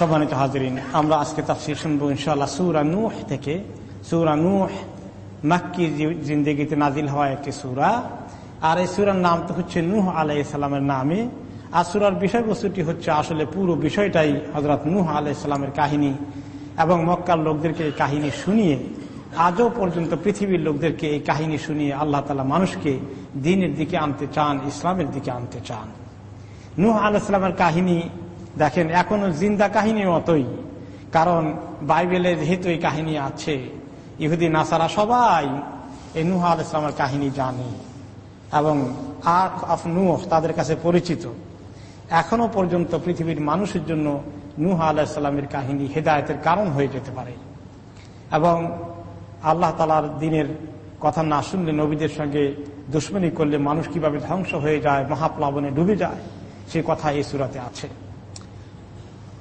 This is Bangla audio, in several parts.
সম্মানিত হাজরিন, আমরা আজকে তাফসির শুনব ইনশাল্লাহ সুরা নুহ থেকে। সুরা নুহ মাক্কি জিন্দগিতে নাজিল হওয়া একটি সুরা। আর এই সুরার নাম তো হচ্ছে নুহ আলাই সালামের নামে। আর সুরার বিষয়বস্তুটি হচ্ছে আসলে পুরো বিষয়টাই হজরত নুহ আলাই সালামের কাহিনী এবং মক্কার লোকদেরকে এই কাহিনী শুনিয়ে, আজও পর্যন্ত পৃথিবীর লোকদেরকে এই কাহিনী শুনিয়ে আল্লাহ তালা মানুষকে দিনের দিকে আনতে চান, ইসলামের দিকে আনতে চান। নুহ আলাইসালামের কাহিনী দেখেন, এখনও জিন্দা কাহিনী মতোই। কারণ বাইবেলে যেহেতু এই কাহিনী আছে, ইহুদি, নাসারা সবাই এই নুহ আলাইসলামের কাহিনী জানে। এবং আখ অফ নুহ তাদের কাছে পরিচিত। এখনও পর্যন্ত পৃথিবীর মানুষের জন্য নুহ আলাহিসাল্লামের কাহিনী হেদায়তের কারণ হয়ে যেতে পারে। এবং আল্লাহ তালার দিনের কথা না শুনলে নবীদের সঙ্গে দুশ্মনী করলে মানুষ কীভাবে ধ্বংস হয়ে যায়, মহাপ্লাবনে ডুবে যায়, সে কথা এই সুরাতে আছে।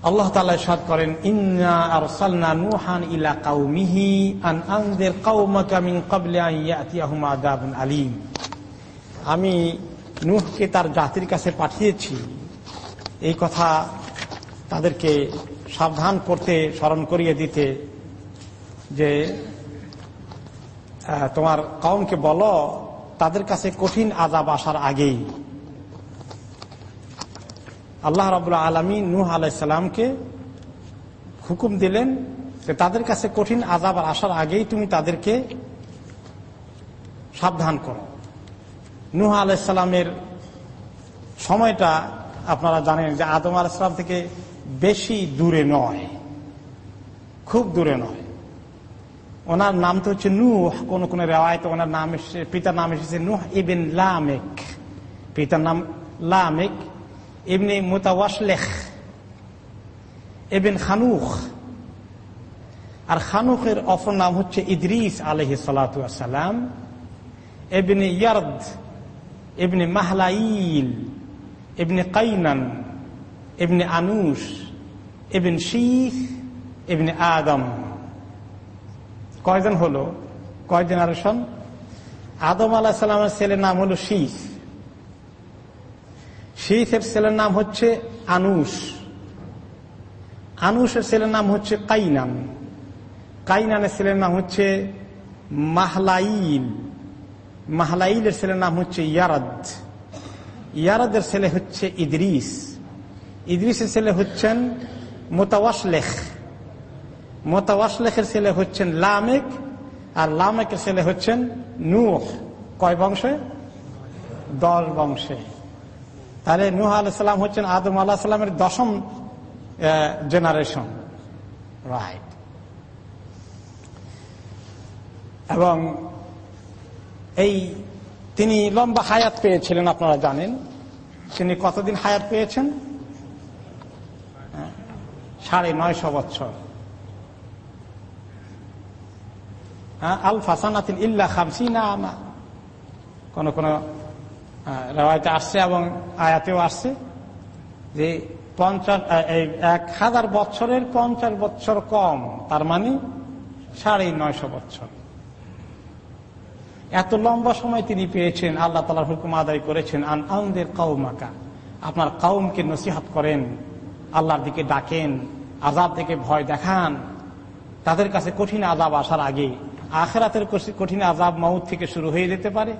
আল্লাহ তালা সাদ করেন, ইন্না আর সালনা নুহান ইলা কাউমিহি আন আনদের কাউমাকা মিন ক্বাবলি আন ইয়াতিয়াহুম আযাবুন আলীম। আমি নুহকে তার জাতির কাছে পাঠিয়েছি। এই কথা তাদেরকে সাবধান করতে, স্মরণ করিয়ে দিতে যে তোমার কমকে বলো, তাদের কাছে কঠিন আজাব আসার আগেই। আল্লাহ রাবুল্লাহ আলমী নুহ আলাইসাল্লামকে হুকুম দিলেন যে তাদের কাছে কঠিন আজাব আসার আগেই তুমি তাদেরকে সাবধান করো। নুহ আলাইসাল্লামের সময়টা আপনারা জানেন যে আদম আলাইসালাম থেকে বেশি দূরে নয়। খুব দূরে নয়। ওনার নাম তো হচ্ছে নুহ। কোন কোন রেওয়ায়তে ওনার নাম এসেছে, পিতার নাম এসেছে নুহ ইবেন লামেক। পিতার নাম লামেক। এমনি মোতাওয়াসলেখ এবেন খানুখ। আর খানুখের অপর নাম হচ্ছে ইদ্রিস আলহ সালাম এবিন ইয়ার্দ এবিনে মাহলাইল এবিনে কাইনান এবিনে আনুস এবিন শীষ এবিনে আদম। কয়জন হলো? কয় জেনারেশন আদম আলাহ সাল্লামের ছেলের নাম হলো শীষ শীষের ছেলের নাম হচ্ছে আনুষ। আনুষের ছেলের নাম হচ্ছে কাইনান। কাইনানের ছেলের নাম হচ্ছে মাহলাইল। মাহলাইলের ছেলের নাম হচ্ছে ইয়ারাদ। ইয়ারাদের ছেলে হচ্ছে ইদ্রিস। ইদ্রিসের ছেলে হচ্ছেন মোতাওয়াসলেখ। মোতাওয়াসলেখের ছেলে হচ্ছেন লামেক আর লামেকের ছেলে হচ্ছেন নূহ। কয় বংশে? দশ বংশে। তাহলে নুহ আলাইসাল্লাম হচ্ছেন আদম আল্লাহ সাল্লামের দশম জেনারেশন রাইট এবং এই তিনি লম্বা হায়াত পেয়েছিলেন, আপনারা জানেন। তিনি কতদিন হায়াত পেয়েছেন? সাড়ে নয়শো বছর। আল ফাসানাতিন ইল্লা খামসিনা আমা। কোন কোন রেওয়ায়তে আসছে এবং আয়াতেও আসছে যে পঞ্চাশ এই এক হাজার বছরের পঞ্চাশ বছর কম, তার মানে সাড়ে নয়শো বছর। এত লম্বা সময় তিনি পেয়েছেন, আল্লাহ তালার হুকুম আদায় করেছেন, আন আনদের কাউমাকা আপনার কাউমকে নসিহাত করেন, আল্লাহর দিকে ডাকেন আজাব থেকে ভয় দেখান, তাদের কাছে কঠিন আজাব আসার আগে আখেরাতের কঠিন আজাব মাউদ থেকে শুরু হয়ে যেতে পারে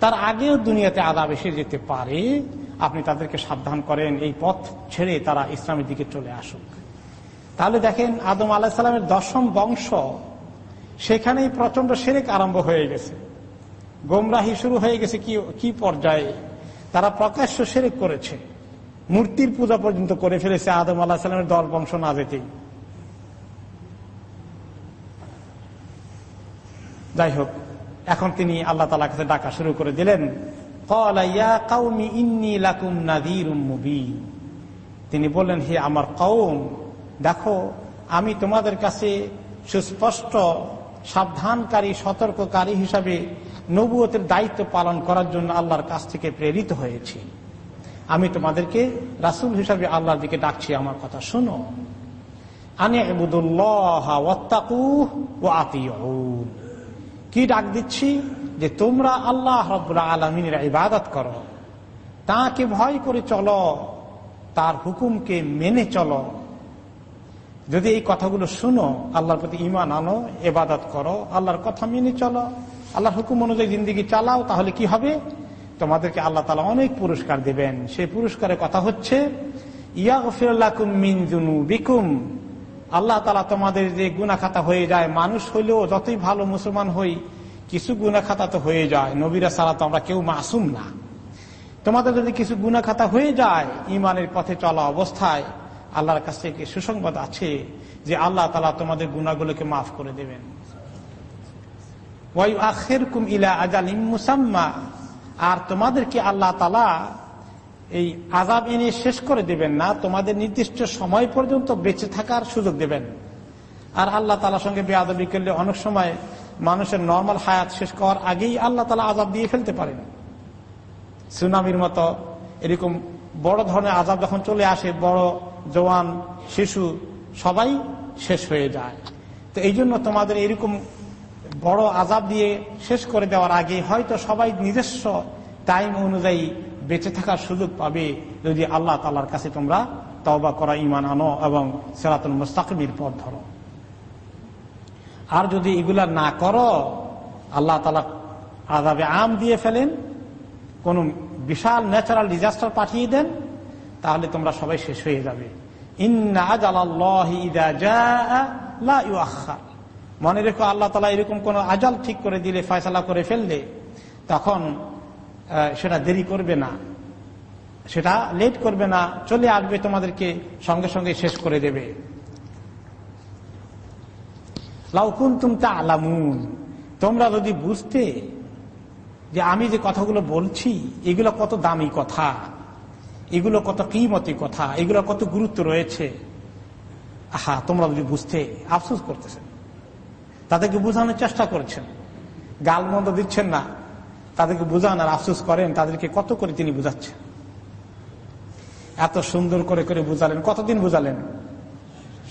তার আগেও দুনিয়াতে আজাব এসে যেতে পারে। আপনি তাদেরকে সাবধান করেন, এই পথ ছেড়ে তারা ইসলামের দিকে চলে আসুক। তাহলে দেখেন, আদম আলাহ সাল্লামের দশম বংশ, সেখানেই প্রচণ্ড সেরেক আরম্ভ হয়ে গেছে। গোমরাহি শুরু হয়ে গেছে কি কি পর্যায়ে? তারা প্রকাশ্য সেরেক করেছে। মূর্তির পূজা পর্যন্ত করে ফেলেছে আদম আলাহ সাল্লামের দল বংশ না যেতেই। যাই হোক এখন তিনি আল্লাহ তালা কাছে ডাকা শুরু করে দিলেন। তিনি বললেন, হে আমার কৌম দেখো, আমি তোমাদের কাছে সুস্পষ্ট, সাবধানকারী, সতর্ককারী হিসাবে নবুয়তের দায়িত্ব পালন করার জন্য আল্লাহর কাছ থেকে প্রেরিত হয়েছি। আমি তোমাদেরকে রাসুল হিসাবে আল্লাহর দিকে ডাকছি, আমার কথা শুনো। আনে এবুদুল্লাহ ও আতিউন। কি ডাক দিচ্ছি? যে তোমরা আল্লাহ রব্লা আলমিনের ইবাদত করো। তাকে ভয় করে চলো, তার হুকুমকে মেনে চলো। যদি এই কথাগুলো শুনো, আল্লাহর প্রতি ইমান আনো এবাদত করো, আল্লাহর কথা মেনে চলো, আল্লাহর হুকুম অনুযায়ী জিন্দিগি চালাও, তাহলে কি হবে? তোমাদেরকে আল্লাহ তালা অনেক পুরস্কার দেবেন। সেই পুরস্কারের কথা হচ্ছে বিকুম আল্লাহ তালা তোমাদের যে গুনা খাতা হয়ে যায়, মানুষ হইলেও যতই ভালো মুসলমান হই, কিছু গুনা খাতা তো হয়ে যায়। নবীরা সারা তো আমরা কেউ মাসুম না। তোমাদের যদি কিছু গুনা খাতা হয়ে যায় ইমানের পথে চলা অবস্থায়, আল্লাহর কাছ থেকে সুসংবাদ আছে যে আল্লাহ তালা তোমাদের গুণাগুলোকে মাফ করে দেবেন। ইলা আজালিম মুসাম্মা। আর তোমাদেরকে আল্লাহ তালা এই আজাব এনে শেষ করে দেবেন না, তোমাদের নির্দিষ্ট সময় পর্যন্ত বেঁচে থাকার সুযোগ দেবেন। আর আল্লাহ তালার সঙ্গে বেআবি করলে অনেক সময় মানুষের নর্মাল হায়াত শেষ করার আগেই আল্লাহ তালা আজাব দিয়ে ফেলতে পারেন। সুনামির মতো এরকম বড় ধরনের আজাব যখন চলে আসে, বড় জওয়ান, শিশু, সবাই শেষ হয়ে যায়। তো এই জন্য তোমাদের এরকম বড় আজাব দিয়ে শেষ করে দেওয়ার আগে হয়তো সবাই নিজস্ব টাইম অনুযায়ী বেঁচে থাকার সুযোগ পাবে যদি আল্লাহ তালার কাছে তোমরা তবা করা ইমান আনো এবং সেরাতুল মুস্তাকিমির পথ ধরো। আর যদি এগুলা না করো, আল্লাহ তালা আজাবে আম দিয়ে ফেলেন, কোন বিশাল ন্যাচারাল ডিজাস্টার পাঠিয়ে দেন, তাহলে তোমরা সবাই শেষ হয়ে যাবে। মনে রেখো আল্লাহ তালা এরকম কোন আজাল ঠিক করে দিলে, ফয়সলা করে ফেললে, তখন সেটা দেরি করবে না। সেটা লেট করবে না। চলে আসবে তোমাদেরকে সঙ্গে সঙ্গে শেষ করে দেবে। লাউকুন তুমতা আলামুন তোমরা যদি বুঝতে যে আমি যে কথাগুলো বলছি, এগুলো কত দামি কথা, এগুলো কত কিমতি কথা, এগুলো কত গুরুত্ব রয়েছে, আহা, তোমরা যদি বুঝতে, আফসোস করতেছেন। তাদেরকে বোঝানোর চেষ্টা করছেন। গাল মন্দ দিচ্ছেন না। তাদেরকে বুঝান আর আফসোস করেন, তাদেরকে কত করে তিনি বুঝাচ্ছেন? এত সুন্দর করে করে বুঝালেন। কতদিন বুঝালেন?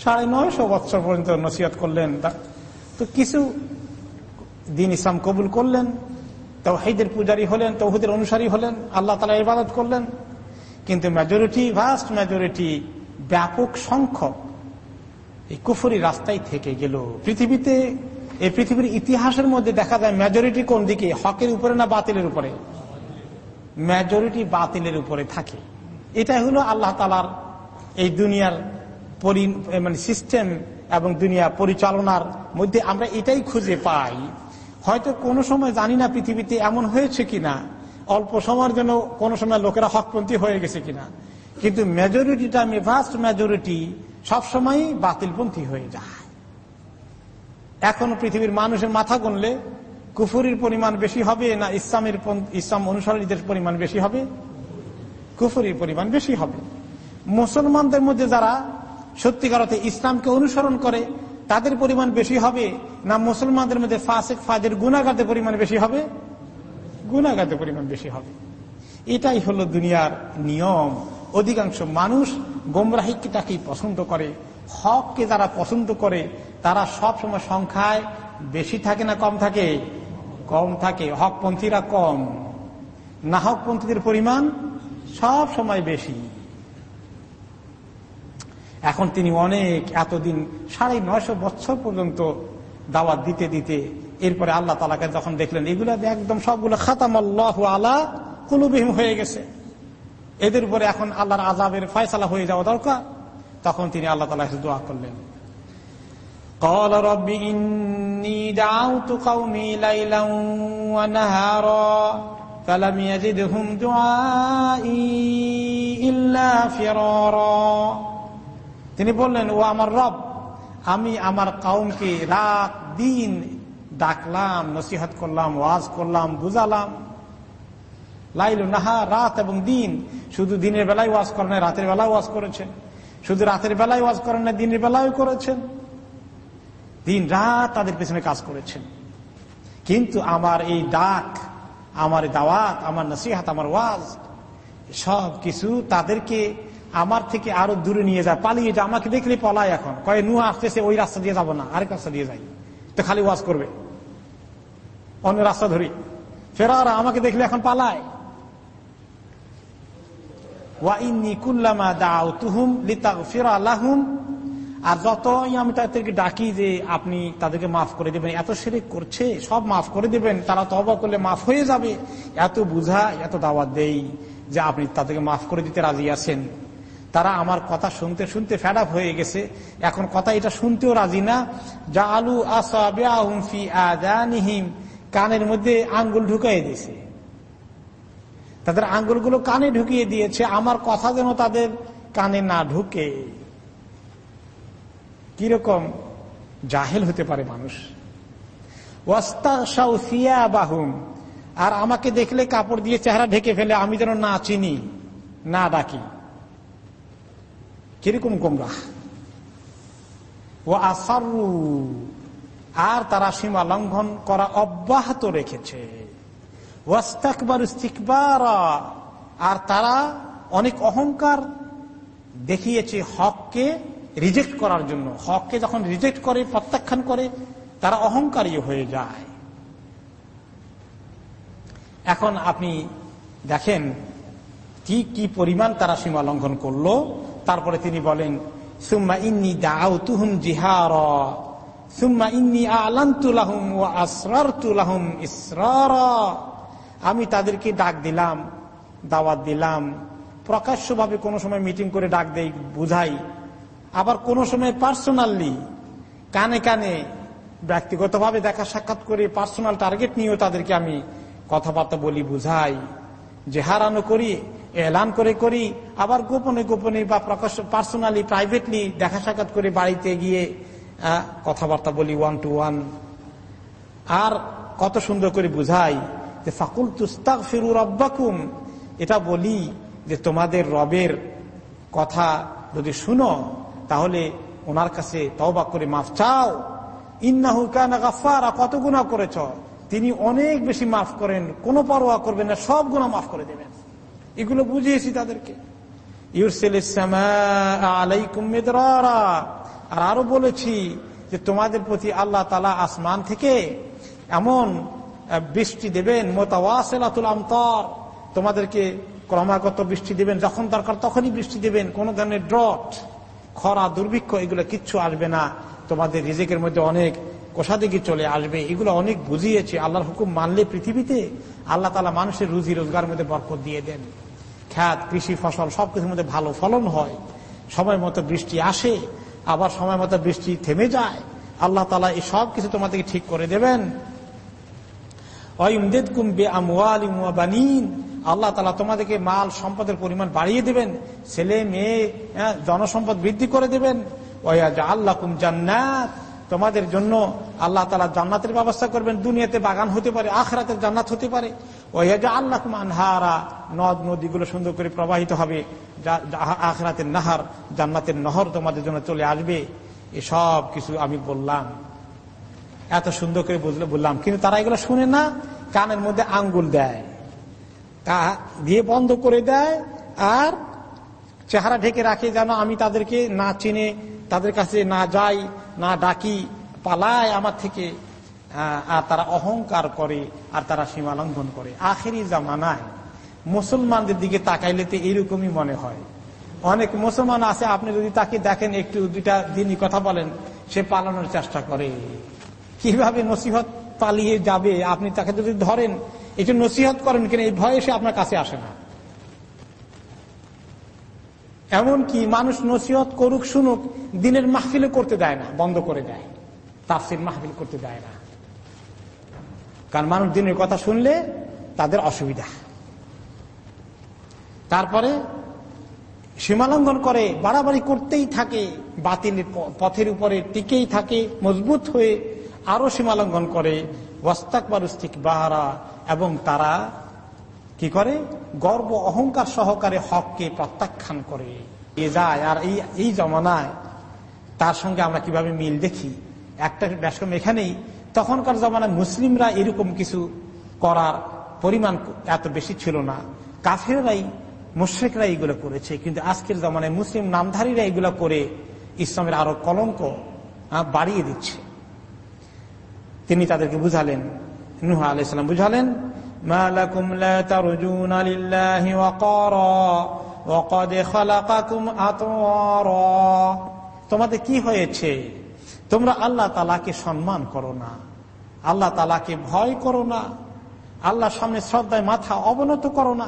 সাড়ে নয়শো বছর পর্যন্ত নসিহত করলেন। তো কিছু দিন ইসলাম কবুল করলেন, তৌহিদের পূজারী হলেন, তৌহিদের অনুসারী হলেন, আল্লাহ তালা ইবাদত করলেন। কিন্তু মেজরিটি ভাস্ট মেজরিটি ব্যাপক সংখ্যক এই কুফুরি রাস্তায় থেকে গেল। পৃথিবীতে এই পৃথিবীর ইতিহাসের মধ্যে দেখা যায় মেজরিটি কোন দিকে? হকের উপরে না বাতিলের উপরে? মেজরিটি বাতিলের উপরে থাকে। এটাই হলো আল্লাহ তালার এই দুনিয়ার মানে সিস্টেম এবং দুনিয়া পরিচালনার মধ্যে আমরা এটাই খুঁজে পাই। হয়তো কোনো সময় জানি না পৃথিবীতে এমন হয়েছে কিনা। অল্প সময়ের জন্য কোন সময় লোকেরা হকপন্থী হয়ে গেছে কিনা। কিন্তু মেজরিটিটা ভাস্ট মেজরিটি সবসময় বাতিলপন্থী হয়ে যায়। এখন পৃথিবীর মানুষের মাথা গুনলে কুফুরির পরিমাণ বেশি হবে না ইসলামের ইসলাম অনুসারীদের পরিমাণ বেশি হবে? কুফুরির পরিমাণ বেশি হবে। মুসলমানদের মধ্যে যারা সত্যিকার অর্থে ইসলামকে অনুসরণ করে, তাদের পরিমাণ বেশি হবে না মুসলমানদের মধ্যে ফাসেক, ফাজের গুণাগাতের পরিমাণ বেশি হবে? গুণাগাতের পরিমাণ বেশি হবে। এটাই হলো দুনিয়ার নিয়ম। অধিকাংশ মানুষ গোমরাহিকটাকেই পছন্দ করে, হককে যারা পছন্দ করে তারা সব সময় সংখ্যায় বেশি থাকে না কম থাকে? কম থাকে। হকপন্থীরা কম। না হকপন্থীদের পরিমাণ সব সময় বেশি। এখন তিনি অনেক, এতদিন সাড়ে নয়শো বছর পর্যন্ত দাওয়াত দিতে দিতে এরপরে আল্লাহ তালাকে যখন দেখলেন, এগুলো একদম সবগুলো খাতাম আল্লাহ আলা কুলুবিহীন হয়ে গেছে। এদের উপরে এখন আল্লাহর আজাবের ফয়সালা হয়ে যাওয়া দরকার। তখন তিনি আল্লাহ তালা দোয়া করলেন। قال رب إني دعوت قومي ليلا ونهارا فلم يزدهم دعائي إلا فرارا তিনি বললেন ও আমার রব আমি আমার কাউমকে রাত দিন ডাকলাম নসিহত করলাম ওয়াজ করলাম বুঝালাম লাইলু নাহা রাত এবং দিন শুধু দিনের বেলায় ওয়াজ করেন রাতের বেলায় ওয়াজ করেছেন শুধু রাতের বেলায় ওয়াজ করেন না দিনের বেলায় করেছেন দিন রাত তাদের পেছনে কাজ করেছেন। কিন্তু আমার এই ডাক, আমার দাওয়াত, আমার নসিহাত, আমার ওয়াজ, সব কিছু তাদেরকে আমার থেকে আরও দূরে নিয়ে যায়, পালিয়ে যায়। আমাকে দেখলে পলায় এখন। কয়ে নু আসতেছে, ওই রাস্তা দিয়ে যাব না, আরেক রাস্তা দিয়ে যাই। তো খালি ওয়াজ করবে। অন্য রাস্তা ধরি। ফেরারা আমাকে দেখলে এখন পালায়। আর যতই আমি তাদেরকে ডাকি যে আপনি তাদেরকে মাফ করে দেবেন, এত সেরে করছে, সব মাফ করে দেবেন, তারা তবা করলে মাফ হয়ে যাবে। এত বুঝা, এত দাওয়াত দেই যে আপনি তাদেরকে মাফ করে দিতে রাজি আছেন। তারা আমার কথা শুনতে শুনতে ফ্যাড হয়ে গেছে। এখন কথা এটা শুনতেও রাজি না। যা আলু আসাবিম কানের মধ্যে আঙ্গুল ঢুকাই দিয়েছে। তাদের আঙ্গুলগুলো কানে ঢুকিয়ে দিয়েছে। আমার কথা যেন তাদের কানে না ঢুকে। কীরকম জাহেল হতে পারে মানুষ? বাহুম আর আমাকে দেখলে কাপড় দিয়ে চেহারা ঢেকে ফেলে, আমি যেন না চিনি, না ডাকি। কীরকম গোমরা ও আসারু আর তারা সীমা লঙ্ঘন করা অব্যাহত রেখেছে। আর তারা অনেক অহংকার দেখিয়েছে হককে রিজেক্ট করার জন্য, হককে যখন রিজেক্ট করে, প্রত্যাখ্যান করে, তারা অহংকারী হয়ে যায়। এখন আপনি দেখেন কি কি পরিমাণ তারা সীমা লঙ্ঘন করল। তারপরে তিনি বলেন, সুম্মা ইন্নি দাও তুহুম জিহার, সুম্মা ইন্নি আলান্তুলাহুম ও আসরারতুলাহুম ইসরার। আমি তাদেরকে ডাক দিলাম, দাওয়াত দিলাম। প্রকাশ্যভাবে কোনো সময় মিটিং করে ডাক দেই, বুঝাই। আবার কোনো সময় পার্সোনালি কানে কানে ব্যক্তিগতভাবে দেখা সাক্ষাৎ করে পার্সোনাল টার্গেট নিয়েও তাদেরকে আমি কথাবার্তা বলি, বুঝাই, যে হারানো করি, এলান করে করি, আবার গোপনে গোপনে বা প্রকাশ পার্সোনালি, প্রাইভেটলি দেখা সাক্ষাৎ করে বাড়িতে গিয়ে কথাবার্তা বলি ওয়ান টু ওয়ান আর কত সুন্দর করে বুঝাই যে ফাকুল তুস্তাক ফিরুর আব্বাকুম এটা বলি যে তোমাদের রবের কথা যদি শুনো তাহলে ওনার কাছে তওবা করে মাফ চাও। ইন্নাহু কানা গাফারা কত গুণা করেছ? তিনি অনেক বেশি মাফ করেন, কোনো পরোয়া করবেন না, সব গুণা মাফ করে দেবেন। এগুলো বুঝিয়েছি তাদেরকে। আর আরও বলেছি যে তোমাদের প্রতি আল্লাহ তালা আসমান থেকে এমন বৃষ্টি দেবেন, মোতাওয়াসেলাতুল আমতর। তোমাদেরকে ক্রমাগত বৃষ্টি দেবেন, যখন দরকার তখনই বৃষ্টি দেবেন, কোন ধরনের ড্রট খরা, দুর্ভিক্ষ, এগুলো কিচ্ছু আসবে না। তোমাদের রিজেকের মধ্যে অনেক কোষাদিকে চলে আসবে। এগুলো অনেক বুঝিয়েছে। আল্লাহর হুকুম মানলে পৃথিবীতে আল্লাহ তালা মানুষের রুজি রোজগার মধ্যে বরকত দিয়ে দেন। খ্যাত, কৃষি, ফসল সবকিছুর মধ্যে ভালো ফলন হয়। সময় মতো বৃষ্টি আসে, আবার সময় মতো বৃষ্টি থেমে যায়। আল্লাহ তালা এই সব কিছু তোমাদেরকে ঠিক করে দেবেন। আল্লাহ তালা তোমাদেরকে মাল সম্পদের পরিমাণ বাড়িয়ে দেবেন ছেলে মেয়ে হ্যাঁ, জনসম্পদ বৃদ্ধি করে দেবেন। আল্লাহ কুম জান্নাত। তোমাদের জন্য আল্লাহ তালা জান্নাতের ব্যবস্থা করবেন। দুনিয়াতে বাগান হতে পারে আখরাতের জান্নাত হতে পারে। ওয়াজা আল্লাহ আনহারা। নদ নদীগুলো সুন্দর করে প্রবাহিত হবে। আখরাতের নাহার জান্নাতের নহর তোমাদের জন্য চলে আসবে। এসব কিছু আমি বললাম। এত সুন্দর করে বুঝলে বললাম। কিন্তু তারা এগুলো শুনে না কানের মধ্যে আঙ্গুল দেয়। তা দিয়ে বন্ধ করে দেয়, আর চেহারা ঢেকে রাখে যেন আমি তাদেরকে না চিনে, তাদের কাছে না যাই, না ডাকি, পালায় আমার থেকে আর তারা অহংকার করে, আর তারা সীমা লঙ্ঘন করে। আখেরি জামানায় মুসলমানদের দিকে তাকাইলে তো এইরকমই মনে হয়। অনেক মুসলমান আছে, আপনি যদি তাকে দেখেন, একটু দুইটা দিনই কথা বলেন, সে পালানোর চেষ্টা করে। কীভাবে নসিহত পালিয়ে যাবে? আপনি তাকে যদি ধরেন একটু নসিহত করেন কিনা, এই ভয়ে সে আপনার কাছে আসে না। এমন কি মানুষ নসিহত করুক, শুনুক, দিনের মাহফিলে করতে দেয় না, বন্ধ করে দেয়। তাফসির মাহফিল করতে দেয় না। কারণ মানুষ দিনের কথা শুনলে তাদের অসুবিধা। তারপরে সীমালঙ্ঘন করে, বাড়াবাড়ি করতেই থাকে, বাতিল পথের উপরে টিকেই থাকে, মজবুত হয়ে আরও সীমালঙ্ঘন করে। ওয়াস্তাক বারুস্তিক বাহারা এবং তারা কি করে? গর্ব অহংকার সহকারে হককে প্রত্যাখ্যান করে। এ যায়, আর এই এই জমানায় তার সঙ্গে আমরা কীভাবে মিল দেখি? একটা ব্যাসকম এখানেই, তখনকার জমানায় মুসলিমরা এরকম কিছু করার পরিমাণ এত বেশি ছিল না। কাফেরাই মুশ্রিকরা এইগুলো করেছে। কিন্তু আজকের জমানায় মুসলিম নামধারীরা এগুলো করে ইসলামের আরও কলঙ্ক বাড়িয়ে দিচ্ছে। তিনি তাদেরকে বুঝালেন নুহ আলাইসালাম বুঝালেন তোমাদের কি হয়েছে? তোমরা আল্লাহ তালাকে সম্মান করো না। আল্লাহ তালাকে ভয় করো না। আল্লাহ সামনে শ্রদ্ধায় মাথা অবনত করো না।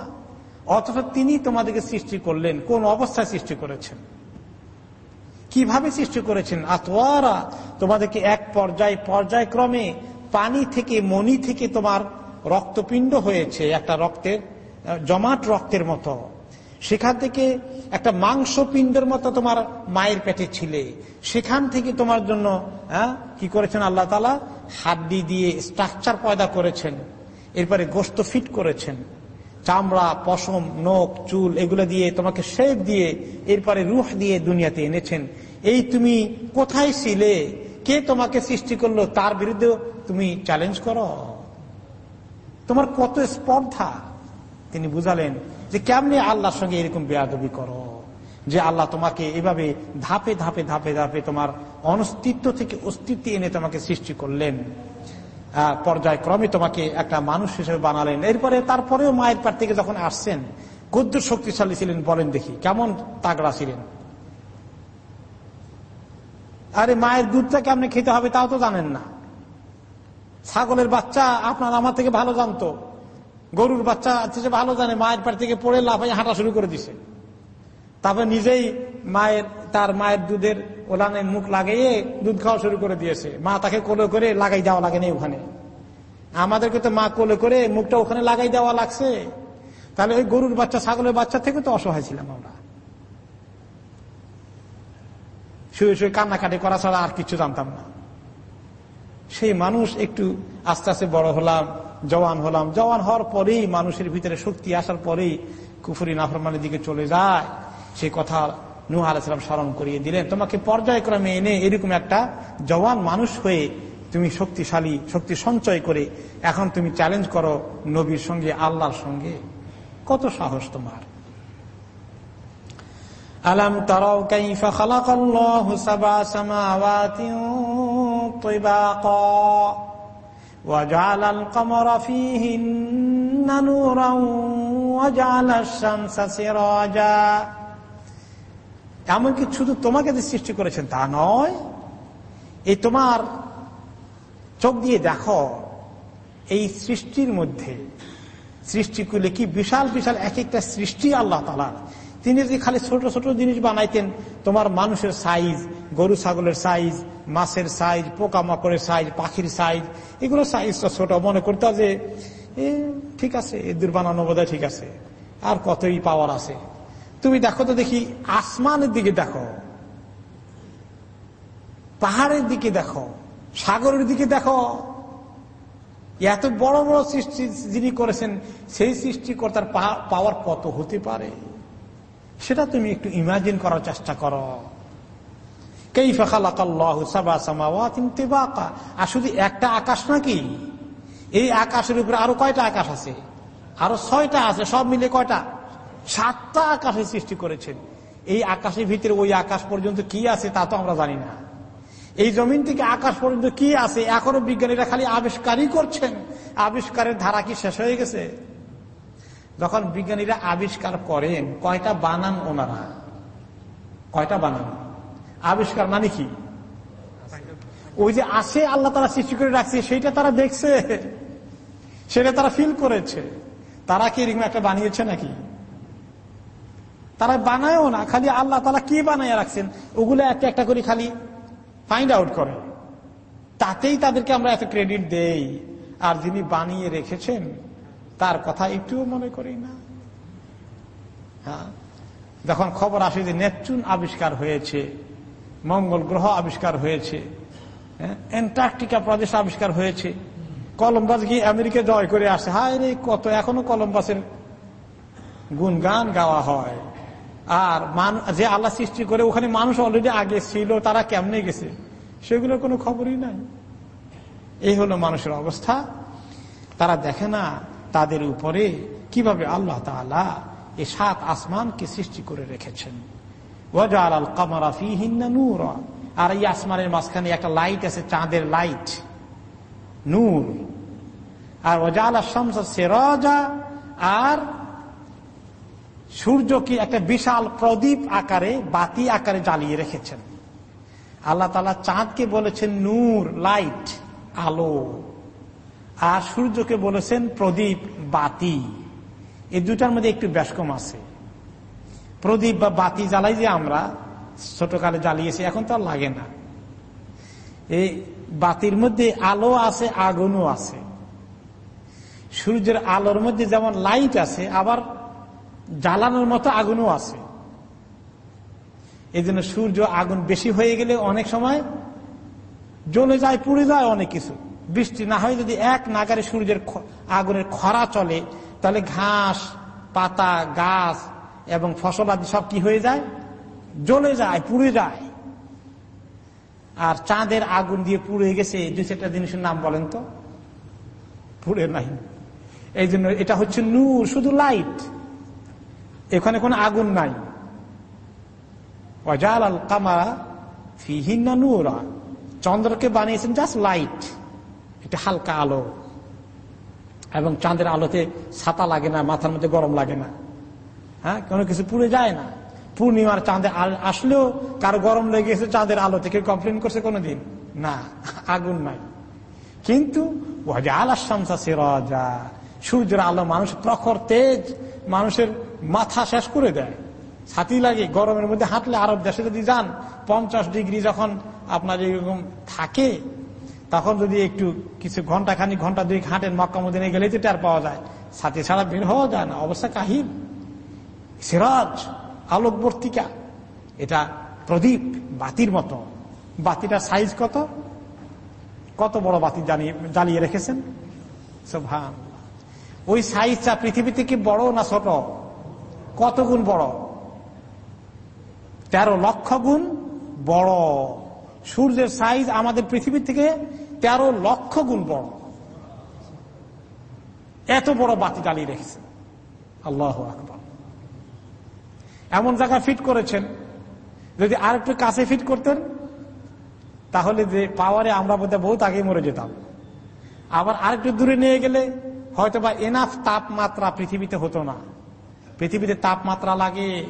অথচ তিনি তোমাদেরকে সৃষ্টি করলেন, কোন অবস্থায় সৃষ্টি করেছেন? কীভাবে সৃষ্টি করেছেন? আতোয়ারা তোমাদেরকে এক পর্যায়, পর্যায়ক্রমে পানি থেকে মনি থেকে তোমার রক্তপিণ্ড হয়েছে, একটা রক্তের, জমাট রক্তের মতো। সেখান থেকে একটা মাংস পিণ্ডের মতো তোমার মায়ের পেটে ছিলে। সেখান থেকে তোমার জন্য কি করেছেন আল্লাহ তালা হাড্ডি দিয়ে স্ট্রাকচার পয়দা করেছেন। এরপরে গোস্ত ফিট করেছেন। চামড়া, পশম, নখ, চুল, এগুলো দিয়ে তোমাকে শেপ দিয়ে, এরপরে রুহ দিয়ে দুনিয়াতে এনেছেন। এই তুমি কোথায় ছিলে? কে তোমাকে সৃষ্টি করল? তার বিরুদ্ধে তুমি চ্যালেঞ্জ করো। তোমার কত স্পর্ধা? তিনি বুঝালেন যে কেমনি আল্লাহর সঙ্গে এরকম বেয়াদবি করো? যে আল্লাহ তোমাকে এভাবে ধাপে ধাপে ধাপে ধাপে তোমার অনস্তিত্ব থেকে অস্তিত্ব এনে তোমাকে সৃষ্টি করলেন। পর্যায়ক্রমে তোমাকে একটা মানুষ হিসেবে বানালেন। এরপরে তারপরেও মায়ের পার থেকে যখন আসছেন, কদ্দুর শক্তিশালী ছিলেন, বলেন দেখি, কেমন তাগড়া ছিলেন? আরে মায়ের দুধটা কেমনে খেতে হবে তাও তো জানেন না। ছাগলের বাচ্চা আপনার আমার থেকে ভালো জানতো। গরুর বাচ্চা ভালো জানে, মায়ের পার থেকে পড়ে লাফাই হাঁটা শুরু করে দিছে। তারপর নিজেই মায়ের, তার মায়ের দুধের ওলানে মুখ লাগিয়ে দুধ খাওয়া শুরু করে দিয়েছে। মা তাকে কোলে করে লাগাই দেওয়া লাগেনি ওখানে। আমাদেরকে তো মা কোলে করে মুখটা ওখানে লাগাই দেওয়া লাগছে। তাহলে ওই গরুর বাচ্চা, ছাগলের বাচ্চা থেকে তো অসহায় ছিলাম আমরা। শুয়ে শুয়ে কান্নাকাটি করা ছাড়া আর কিছু জানতাম না। সেই মানুষ একটু আস্তে আস্তে বড় হলাম, জওয়ান হলাম। জওয়ান হওয়ার পরেই মানুষের ভিতরে শক্তি আসার পরেই কুফুরি নাফরমানের দিকে চলে যায়। সেই কথা নূহ আলাইসালাম স্মরণ করিয়ে দিলেন, তোমাকে পর্যায়ক্রমে এনে এরকম একটা জওয়ান মানুষ হয়ে তুমি শক্তিশালী, শক্তি সঞ্চয় করে এখন তুমি চ্যালেঞ্জ করো নবীর সঙ্গে, আল্লাহর সঙ্গে। কত সাহস তোমার। আলাম তারাও কাইফা খালাকাল্লাহু এমনকি শুধু তোমাকে যে সৃষ্টি করেছেন তা নয়, এই তোমার চোখ দিয়ে দেখো, এই সৃষ্টির মধ্যে সৃষ্টি করলে কি বিশাল বিশাল এক একটা সৃষ্টি আল্লাহ তালা তিনি যদি খালি ছোট ছোট জিনিস বানাইতেন, তোমার মানুষের সাইজ গরু ছাগলের সাইজ মাছের সাইজ পোকামাকড়ের সাইজ পাখির সাইজ এগুলো সাইজটা ছোট। মনে করতে যে ঠিক আছে এদের বানানো বোধ ঠিক আছে। আর কতই পাওয়ার আছে। তুমি দেখো তো দেখি, আসমানের দিকে দেখো, পাহাড়ের দিকে দেখো, সাগরের দিকে দেখো। এত বড় বড় সৃষ্টি যিনি করেছেন, সেই সৃষ্টিকর্তার পাওয়ার কত হতে পারে? সেটা তুমি একটু ইমাজিন করার চেষ্টা করো। আর শুধু একটা আকাশ নাকি? এই আকাশের উপরে আরও কয়টা আকাশ আছে? আরও ছয়টা আছে, সব মিলে কয়টা? সাতটা আকাশের সৃষ্টি করেছেন। এই আকাশের ভিতরে ওই আকাশ পর্যন্ত কি আছে তা তো আমরা জানি না। এই জমিন থেকে আকাশ পর্যন্ত কি আছে, এখনও বিজ্ঞানীরা খালি আবিষ্কারই করছেন। আবিষ্কারের ধারা কি শেষ হয়ে গেছে? যখন বিজ্ঞানীরা আবিষ্কার করেন, কয়টা বানান ওনারা? কয়টা বানান? আবিষ্কার মানে কি? ওই যে আসে আল্লাহ তারা সৃষ্টি করে রাখছে, সেইটা তারা দেখছে, সেটা তারা ফিল করেছে। তারা কি এরকম একটা বানিয়েছে নাকি? তারা বানায়ও না, খালি আল্লাহ তালা কি বানায় রাখছেন? ওগুলো একটা একটা করে খালি ফাইন্ড আউট করে তাতেই তাদেরকে আমরা এত ক্রেডিট দেই। আর যিনি বানিয়ে রেখেছেন তার কথা একটুও মনে করি না। হ্যাঁ? যখন খবর আসে যে নেপচুন আবিষ্কার হয়েছে, মঙ্গল গ্রহ আবিষ্কার হয়েছে অ্যান্টার্কটিকা প্রদেশ আবিষ্কার হয়েছে, কলম্বাস গিয়ে আমেরিকা জয় করে আসে। হায় রে, কত এখনও কলম্বাসের গুনগান গাওয়া হয়। আর যে আল্লাহ সৃষ্টি করে, ওখানে মানুষ অলরেডি আগে ছিল, তারা কেমনে গেছে? সেগুলো কোনো খবরই নাই। এই হলো মানুষের অবস্থা। তারা দেখে না তাদের উপরে কীভাবে আল্লাহ তালা এ সাত আসমানকে সৃষ্টি করে রেখেছেন। আর এই আসমানের মাঝখানে একটা লাইট আছে, চাঁদের লাইট। নূর। আর ওজাল সেরাজা। আর সূর্যকে একটা বিশাল প্রদীপ আকারে, বাতি আকারে জ্বালিয়ে রেখেছেন। আল্লাহ তালা চাঁদকে বলেছেন নূর, লাইট, আলো। আর সূর্যকে বলেছেন প্রদীপ বাতি। এই দুটার মধ্যে একটু ব্যাসকম আছে। প্রদীপ বা বাতি জ্বালাই যে আমরা, ছোটকালে জ্বালিয়েছি, এখন তো লাগে না। এই বাতির মধ্যে আলো আছে, আগুনও আছে। সূর্যের আলোর মধ্যে যেমন লাইট আছে, আবার জ্বালানোর মতো আগুনও আছে। এই জন্য সূর্য আগুন বেশি হয়ে গেলে অনেক সময় জ্বলে যায়, পুড়ে যায় অনেক কিছু। বৃষ্টি না হয় যদি এক নাগারে সূর্যের আগুনের খরা চলে, তাহলে ঘাস, পাতা, গাছ এবং ফসল আদি সব কি হয়ে যায়? জ্বলে যায়, পুড়ে যায়। আর চাঁদের আগুন দিয়ে পুড়ে গেছে, দু চারটা জিনিসের নাম বলেন তো? পুড়ে নাই। এই জন্য এটা হচ্ছে নূর শুধু লাইট। এখানে কোনো আগুন নাই। ওয়াজাল আল কামারা ফিহিনা নূরা। চন্দ্রকে বানিয়েছেন জাস্ট লাইট। এটা হালকা আলো। এবং চাঁদের আলোতে ছাতা লাগে না, মাথার মধ্যে গরম লাগে না। হ্যাঁ কোনো কিছু পুড়ে যায় না। পূর্ণিমার চাঁদে আসলেও কারও গরম লেগে গেছে চাঁদের আলো থেকে কমপ্লেন করছে কোনোদিন? না, আগুন নাই। কিন্তু সূর্যের আলো মানুষ প্রখর তেজ, মানুষের মাথা শেষ করে দেয়। ছাতি লাগে, গরমের মধ্যে হাঁটলে আরব দেশে যদি যান, পঞ্চাশ ডিগ্রি যখন আপনার এরকম থাকে তখন যদি একটু কিছু ঘণ্টা খানি ঘণ্টা দুই হাঁটেন মক্কা মদিনে গেলেই তো টের পাওয়া যায়। সাথে ছাড়া বের হওয়া যায় না। অবস্থা কাহিন সিরাজ, আলোকবর্তিকা। এটা প্রদীপ, বাতির মতো। বাতিটা সাইজ কত? কত বড় বাতি জ্বালিয়ে রেখেছেন? ভান ওই সাইজটা পৃথিবী থেকে বড় না ছোট? কত গুণ বড়? তেরো লক্ষ গুণ বড়। সূর্যের সাইজ আমাদের পৃথিবী থেকে তেরো লক্ষ গুণ বড়। এত বড় বাতি জ্বালিয়ে রেখেছে। আল্লাহ আকবর। এমন জায়গায় ফিট করেছেন, যদি আর একটু কাছে ফিট করতেন, তাহলে যে পাওয়ারে আমরা বোধহয় বহুত আগে মরে যেতাম। আবার আরেকটু দূরে নিয়ে গেলে হয়তো বা এনাফ তাপমাত্রা পৃথিবীতে হতো না। পৃথিবীতে তাপমাত্রা লাগে,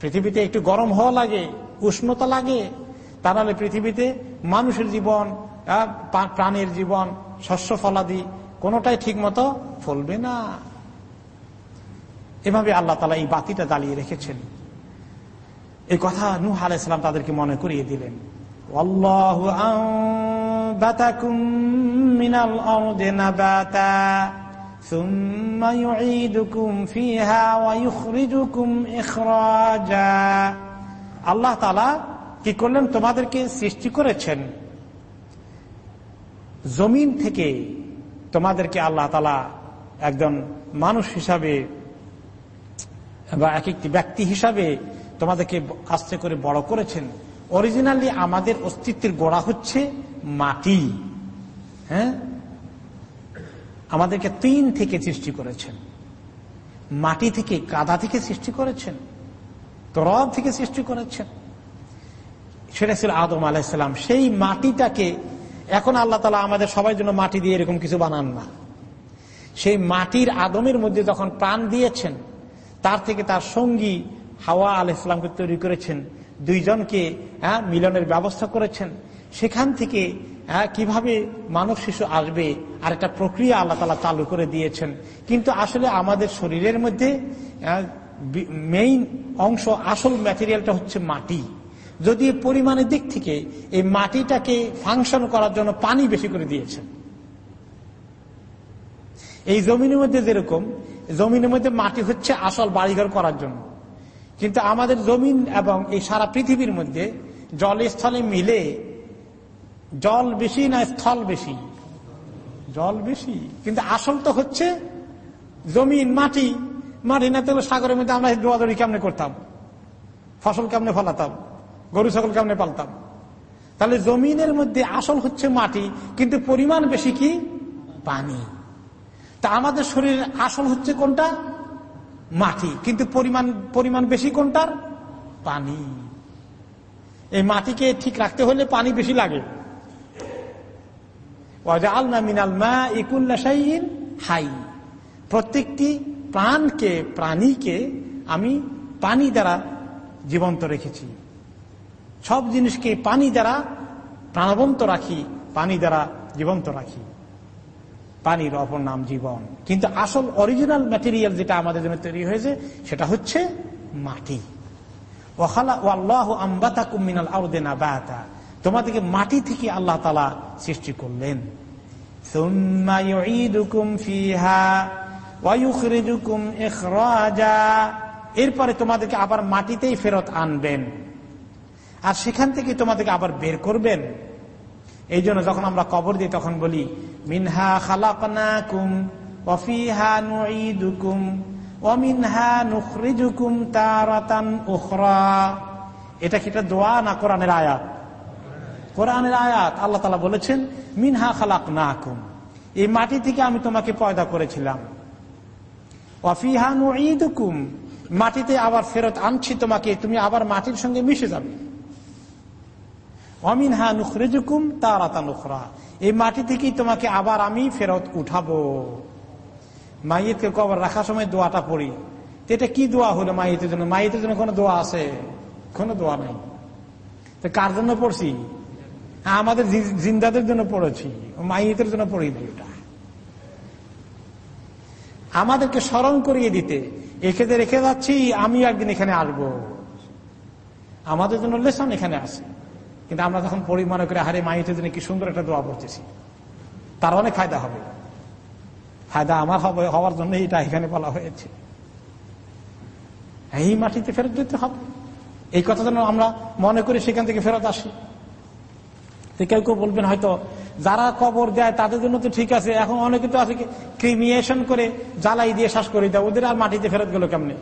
পৃথিবীতে একটু গরম হওয়া লাগে, উষ্ণতা লাগে তা পৃথিবীতে মানুষের জীবন প্রাণের জীবন, শস্য ফলাদি কোনোটাই ঠিক মতো ফলবে না। এভাবে আল্লাহ তালা এই বাতিটা দাঁড়িয়ে রেখেছেন। এই কথা নুহ আলাইসালাম তাদেরকে মনে করিয়ে দিলেন। আল্লাহ তালা কি করলেন? তোমাদেরকে সৃষ্টি করেছেন। জমিন থেকে তোমাদেরকে আল্লাহ তালা একজন মানুষ হিসাবে বা এক একটি ব্যক্তি হিসাবে তোমাদেরকে আস্তে করে বড় করেছেন। অরিজিনালি আমাদের অস্তিত্বের গোড়া হচ্ছে মাটি। হ্যাঁ? আমাদেরকে তিন থেকে সৃষ্টি করেছেন। মাটি থেকে কাদা থেকে সৃষ্টি করেছেন। তরব থেকে সৃষ্টি করেছেন। সেটা ছিল আদম আলাহিসাল্লাম সেই মাটিটাকে এখন আল্লাহ তালা আমাদের সবাই জন্য মাটি দিয়ে এরকম কিছু বানান না। সেই মাটির আদমের মধ্যে যখন প্রাণ দিয়েছেন, তার থেকে তার সঙ্গী হাওয়া আল ইসলামকে তৈরি করেছেন, দুইজনকে মিলনের ব্যবস্থা করেছেন। সেখান থেকে কীভাবে মানব শিশু আসবে আর একটা প্রক্রিয়া আল্লাহ তালা চালু করে দিয়েছেন। কিন্তু আসলে আমাদের শরীরের মধ্যে মেইন অংশ, আসল ম্যাটেরিয়ালটা হচ্ছে মাটি। যদি পরিমাণের দিক থেকে এই মাটিটাকে ফাংশন করার জন্য পানি বেশি করে দিয়েছেন। এই জমিনের মধ্যে যেরকম, জমিনের মধ্যে মাটি হচ্ছে আসল বাড়িঘর করার জন্য। কিন্তু আমাদের জমিন এবং এই সারা পৃথিবীর মধ্যে জল স্থলে মিলে জল বেশি না স্থল বেশি? জল বেশি। কিন্তু আসল তো হচ্ছে জমিন, মাটি। মাটি না তাহলে সাগরের মধ্যে আমরা দৌড়াদৌড়ি কেমনে করতাম? ফসল কেমনে ফলাতাম? গরু, ছাগল কেমনে পালতাম? তাহলে জমিনের মধ্যে আসল হচ্ছে মাটি, কিন্তু পরিমাণ বেশি কি? পানি। তা আমাদের শরীরের আসল হচ্ছে কোনটা? মাটি। কিন্তু পরিমাণ পরিমাণ বেশি কোনটার? পানি। এই মাটিকে ঠিক রাখতে হলে পানি বেশি লাগে। হাই। প্রত্যেকটি প্রাণকে, প্রাণীকে আমি পানি দ্বারা জীবন্ত রেখেছি। সব জিনিসকে পানি দ্বারা প্রাণবন্ত রাখি, পানি দ্বারা জীবন্ত রাখি। পানির অপর নাম জীবন। কিন্তু আসল অরিজিনাল ম্যাটেরিয়াল যেটা আমাদের জন্য তৈরি হয়েছে, সেটা হচ্ছে মাটি। তোমাদেরকে মাটি থেকে আল্লাহ তালা সৃষ্টি করলেন। এরপরে তোমাদেরকে আবার মাটিতেই ফেরত আনবেন। আর সেখান থেকে তোমাদেরকে আবার বের করবেন। এই জন্য যখন আমরা কবর দিই, তখন বলি, মিনহা খালাকুম ওফিহা নুকুম অমিনহা নুখরিজুকুম তারাতান উখরা। এটা কি এটা দোয়া না কোরআনের আয়াত? কোরআনের আয়াত। আল্লাহ তালা বলেছেন, মিনহা খালাক নাকুম এই মাটি থেকে আমি তোমাকে পয়দা করেছিলাম। অফিহা নুকুম মাটিতে আবার ফেরত আনছি তোমাকে, তুমি আবার মাটির সঙ্গে মিশে যাবে। অমিনহা নুখরেজুকুম তারাতা নুখরা এই মাটি থেকেই তোমাকে আবার আমি ফেরত উঠাবো। মাইয়েতকে কবর রাখার সময় দোয়াটা পড়ি। এটা কি দোয়া হলো মাইয়েতের জন্য? মাইয়েতের জন্য কোনো দোয়া আছে? কোনো দোয়া নাই। তো কার জন্য পড়ছি? হ্যাঁ আমাদের জিন্দাদের জন্য পড়েছি। মাইয়েতের জন্য পড়ি নাই ওটা। আমাদেরকে স্মরণ করিয়ে দিতে। এখানে রেখে যাচ্ছি আমি একদিন এখানে আসব। আমাদের জন্য লেসন এখানে আছে। কিন্তু আমরা যখন পড়ি, মনে করি হারে মাইতে জন্য কি সুন্দর একটা দোয়া পড়তেছি। তার অনেক ফায়দা হবে। ফায়দা আমার হবে, হওয়ার জন্য এটা এখানে বলা হয়েছে। এই মাটিতে ফেরত দিতে হবে। এই কথা যেন আমরা মনে করি, সেখান থেকে ফেরত আসি। কেউ কেউ বলবেন হয়তো, যারা কবর দেয়, তাদের জন্য তো ঠিক আছে, এখন অনেকে তো আছে ক্রিমিয়েশন করে জ্বালাই দিয়ে শ্বাস করে দেয়, ওদের আর মাটিতে ফেরত গেল কেমনে?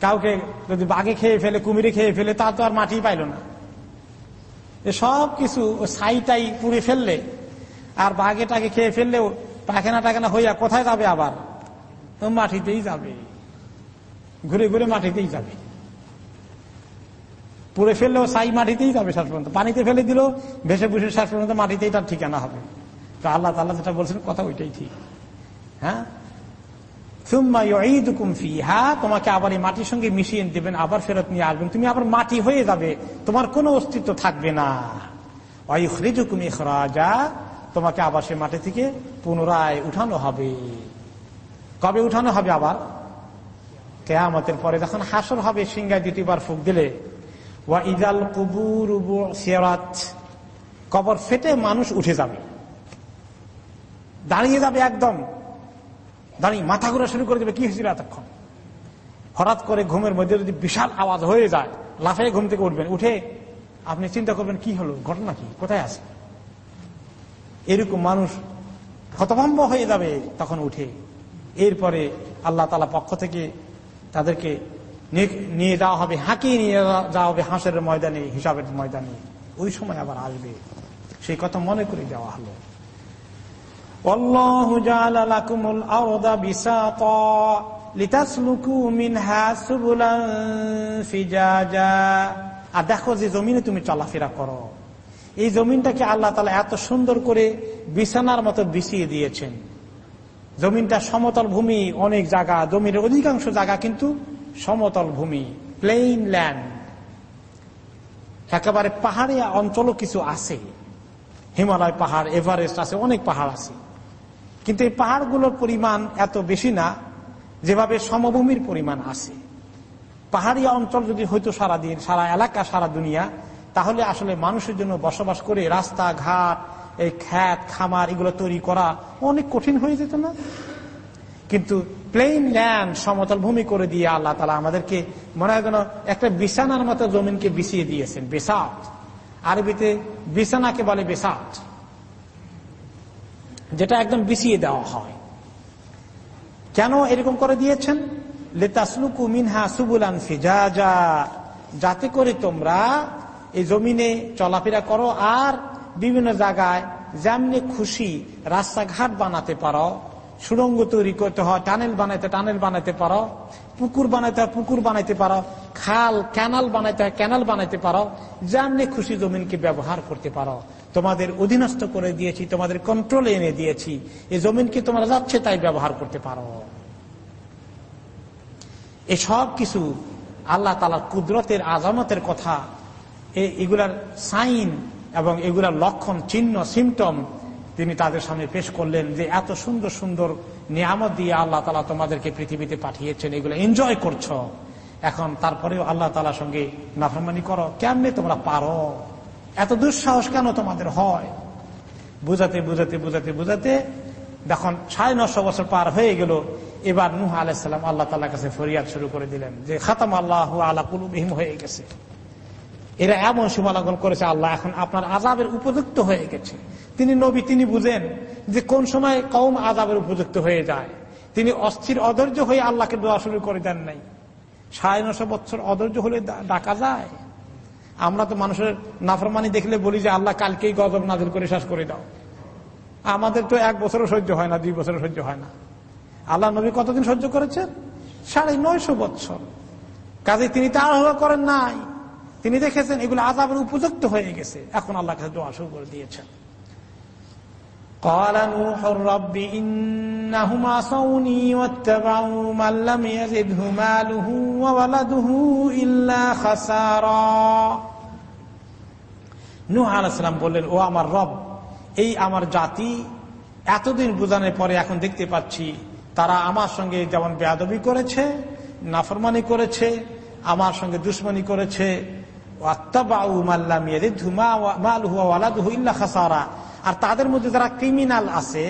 কাউকে যদি বাঘে খেয়ে ফেলে, কুমিরে খেয়ে ফেলে, তা তো আর মাটি পাইল না। সব কিছু ছাইটাই পুড়ে ফেললে, আর বাঘে টাকে খেয়ে ফেললেও পায়খানা টাখানা হইয়া কোথায় যাবে আবার? মাটিতেই যাবে। ঘুরে ঘুরে মাটিতেই যাবে। পুড়ে ফেললেও সাই মাটিতেই যাবে শেষ পর্যন্ত। পানিতে ফেলে দিল, ভেসে ভুসে শেষ পর্যন্ত মাটিতেই তার ঠিকানা হবে। তো আল্লাহ তাল্লাহ যেটা বলছেন, কথা ওইটাই ঠিক। হ্যাঁ? তোমাকে আবার এই মাটির সঙ্গে মিশিয়ে দেবেন, আবার ফেরত নিয়ে আসবেন। তুমি আবার মাটি হয়ে যাবে। তোমার কোনো অস্তিত্ব থাকবে না। তোমাকে আবার সে মাটি থেকে পুনরায় উঠানো হবে। কবে উঠানো হবে আবার? কেয়ামতের পরে যখন হাসর হবে, সিংহায় দ্বিতীয়বার ফুক দিলে। ওয়া ইজাল কুবুর কবর ফেটে মানুষ উঠে যাবে। দাঁড়িয়ে যাবে একদম। দাঁড়িয়ে মাথা ঘুরে শুরু করে দেবে, কি হয়েছিল এতক্ষণ? হঠাৎ করে ঘুমের মধ্যে যদি বিশাল আওয়াজ হয়ে যায় লাফে ঘুম থেকে উঠবেন, উঠে আপনি চিন্তা করবেন, কি হলো, ঘটনা কি, কোথায় আছে? এরকম মানুষ হতভম্ব হয়ে যাবে তখন উঠে। এরপরে আল্লাহ তালা পক্ষ থেকে তাদেরকে নিয়ে যাওয়া হবে, হাঁকিয়ে নিয়ে যাওয়া হবে হাঁসের ময়দানে, হিসাবের ময়দানে। ওই সময় আবার আসবে। সেই কথা মনে করে যাওয়া হলো। والله جعل لكم الأرض بساطا لتسلكوا منها سبلا فجاجا আর দেখো যে জমিনে তুমি চলাফেরা করো এই জমিনটাকে আল্লাহ তালা এত সুন্দর করে বিছানার মতো বিছিয়ে দিয়েছেন জমিনটা সমতল ভূমি অনেক জায়গা জমির অধিকাংশ জায়গা কিন্তু সমতল ভূমি প্লেইন ল্যান্ড একেবারে পাহাড়ি অঞ্চলও কিছু আছে হিমালয় পাহাড় এভারেস্ট আছে অনেক পাহাড় আছে কিন্তু এই পাহাড়গুলোর পরিমাণ এত বেশি না, যেভাবে সমভূমির পরিমাণ আছে। পাহাড়িয়া অঞ্চল যদি হয়তো সারা দিন সারা এলাকা, সারা দুনিয়া, তাহলে আসলে মানুষের জন্য বসবাস করে রাস্তা ঘাট এই খ্যাত খামার, এগুলো তৈরি করা অনেক কঠিন হয়ে যেত না? কিন্তু প্লেন ল্যান্ড সমতল ভূমি করে দিয়ে আল্লাহ তালা আমাদেরকে, মনে হয় যেন একটা বিছানার মতো জমিনকে বিছিয়ে দিয়েছেন, বেসাত। আরবিতে বিছানাকে বলে বেসাত। যেটা একদম বিছিয়ে দেওয়া হয়। কেন এরকম করে দিয়েছেন? লেতাসলুকু মিনহা সুবুলান ফিজাজা। যাতে করে তোমরা এই জমিনে চলাফেরা করো আর বিভিন্ন জায়গায় যেমনি খুশি রাস্তাঘাট বানাতে পারো, সুড়ঙ্গ তৈরি করতে হয়, টানেল বানাতে টানেল বানাতে পারো পুকুর বানাইতে পুকুর বানাইতে পারো। খাল ক্যানাল বানাইতে ক্যানাল বানাইতে পারো। যেমনি খুশি জমিনকে ব্যবহার করতে পারো। তোমাদের অধীনস্থ করে দিয়েছি, তোমাদের কন্ট্রোলে এনে দিয়েছি। এই জমিনকে তোমরা যাচ্ছে তাই ব্যবহার করতে পারো। এসব কিছু আল্লাহ তালার কুদরতের, আজামতের কথা। এগুলার সাইন এবং এগুলার লক্ষণ, চিহ্ন সিমটম তিনি তাদের সামনে পেশ করলেন যে এত সুন্দর সুন্দর নিয়ামত দিয়ে আল্লাহ তালা তোমাদেরকে পৃথিবীতে পাঠিয়েছেন, এগুলো এনজয় করছ। এখন তারপরেও আল্লাহ তালার সঙ্গে নাফরমানি করো। কেমনে তোমরা পারো? এত দুঃসাহস কেন তোমাদের হয়? বুঝাতে বুঝাতে বুঝাতে বুঝাতে যখন সাড়ে নশো বছর পার হয়ে গেল। এবার নুহ আলাইসাল্লাম আল্লাহ তাল্লাহ কাছে ফরিয়াদ শুরু করে দিলেন যে, খাতাম আল্লাহ আল্লাহ কুলুবিহীম হয়ে গেছে। এরা এমন সীমালঙ্ঘন করেছে, আল্লাহ এখন আপনার আজাবের উপযুক্ত হয়ে গেছে। তিনি নবী, তিনি বুঝেন যে কোন সময় কম আজাবের উপযুক্ত হয়ে যায়। তিনি অস্থির, অধৈর্য হয়ে আল্লাহকে দোয়া শুরু করে দেন নাই। সাড়ে নশো বছর অধৈর্য হলে ডাকা যায়। আমরা তো মানুষের নাফরমানি দেখলে বলি যে আল্লাহ কালকেই গজব নাজিল করে শেষ করে দাও। আমাদের তো এক বছরও সহ্য হয় না, দুই বছরও সহ্য হয় না। আল্লাহ নবী কতদিন সহ্য করেছেন? সাড়ে নয়শো বৎসর কাজে তিনি তাড়াহুড়ো করেন নাই। তিনি দেখেছেন এগুলো আজাবের উপযুক্ত হয়ে গেছে। এখন আল্লাহ কাছে দোয়া শুরু করে দিয়েছেন। قال نوح رب إنهم عصوني واتبعوا من لم يزده ماله وولده إلا خسارا নূহ আলাইসালাম বললেন ও আমার রব এই আমার জাতি এতদিন বোঝানোর পরে এখন দেখতে পাচ্ছি তারা আমার সঙ্গে যেমন বেয়াদবি করেছে নাফরমানি করেছে আমার সঙ্গে দুশ্মনী করেছে আর তাদের মধ্যে যারা ক্রিমিনাল আছে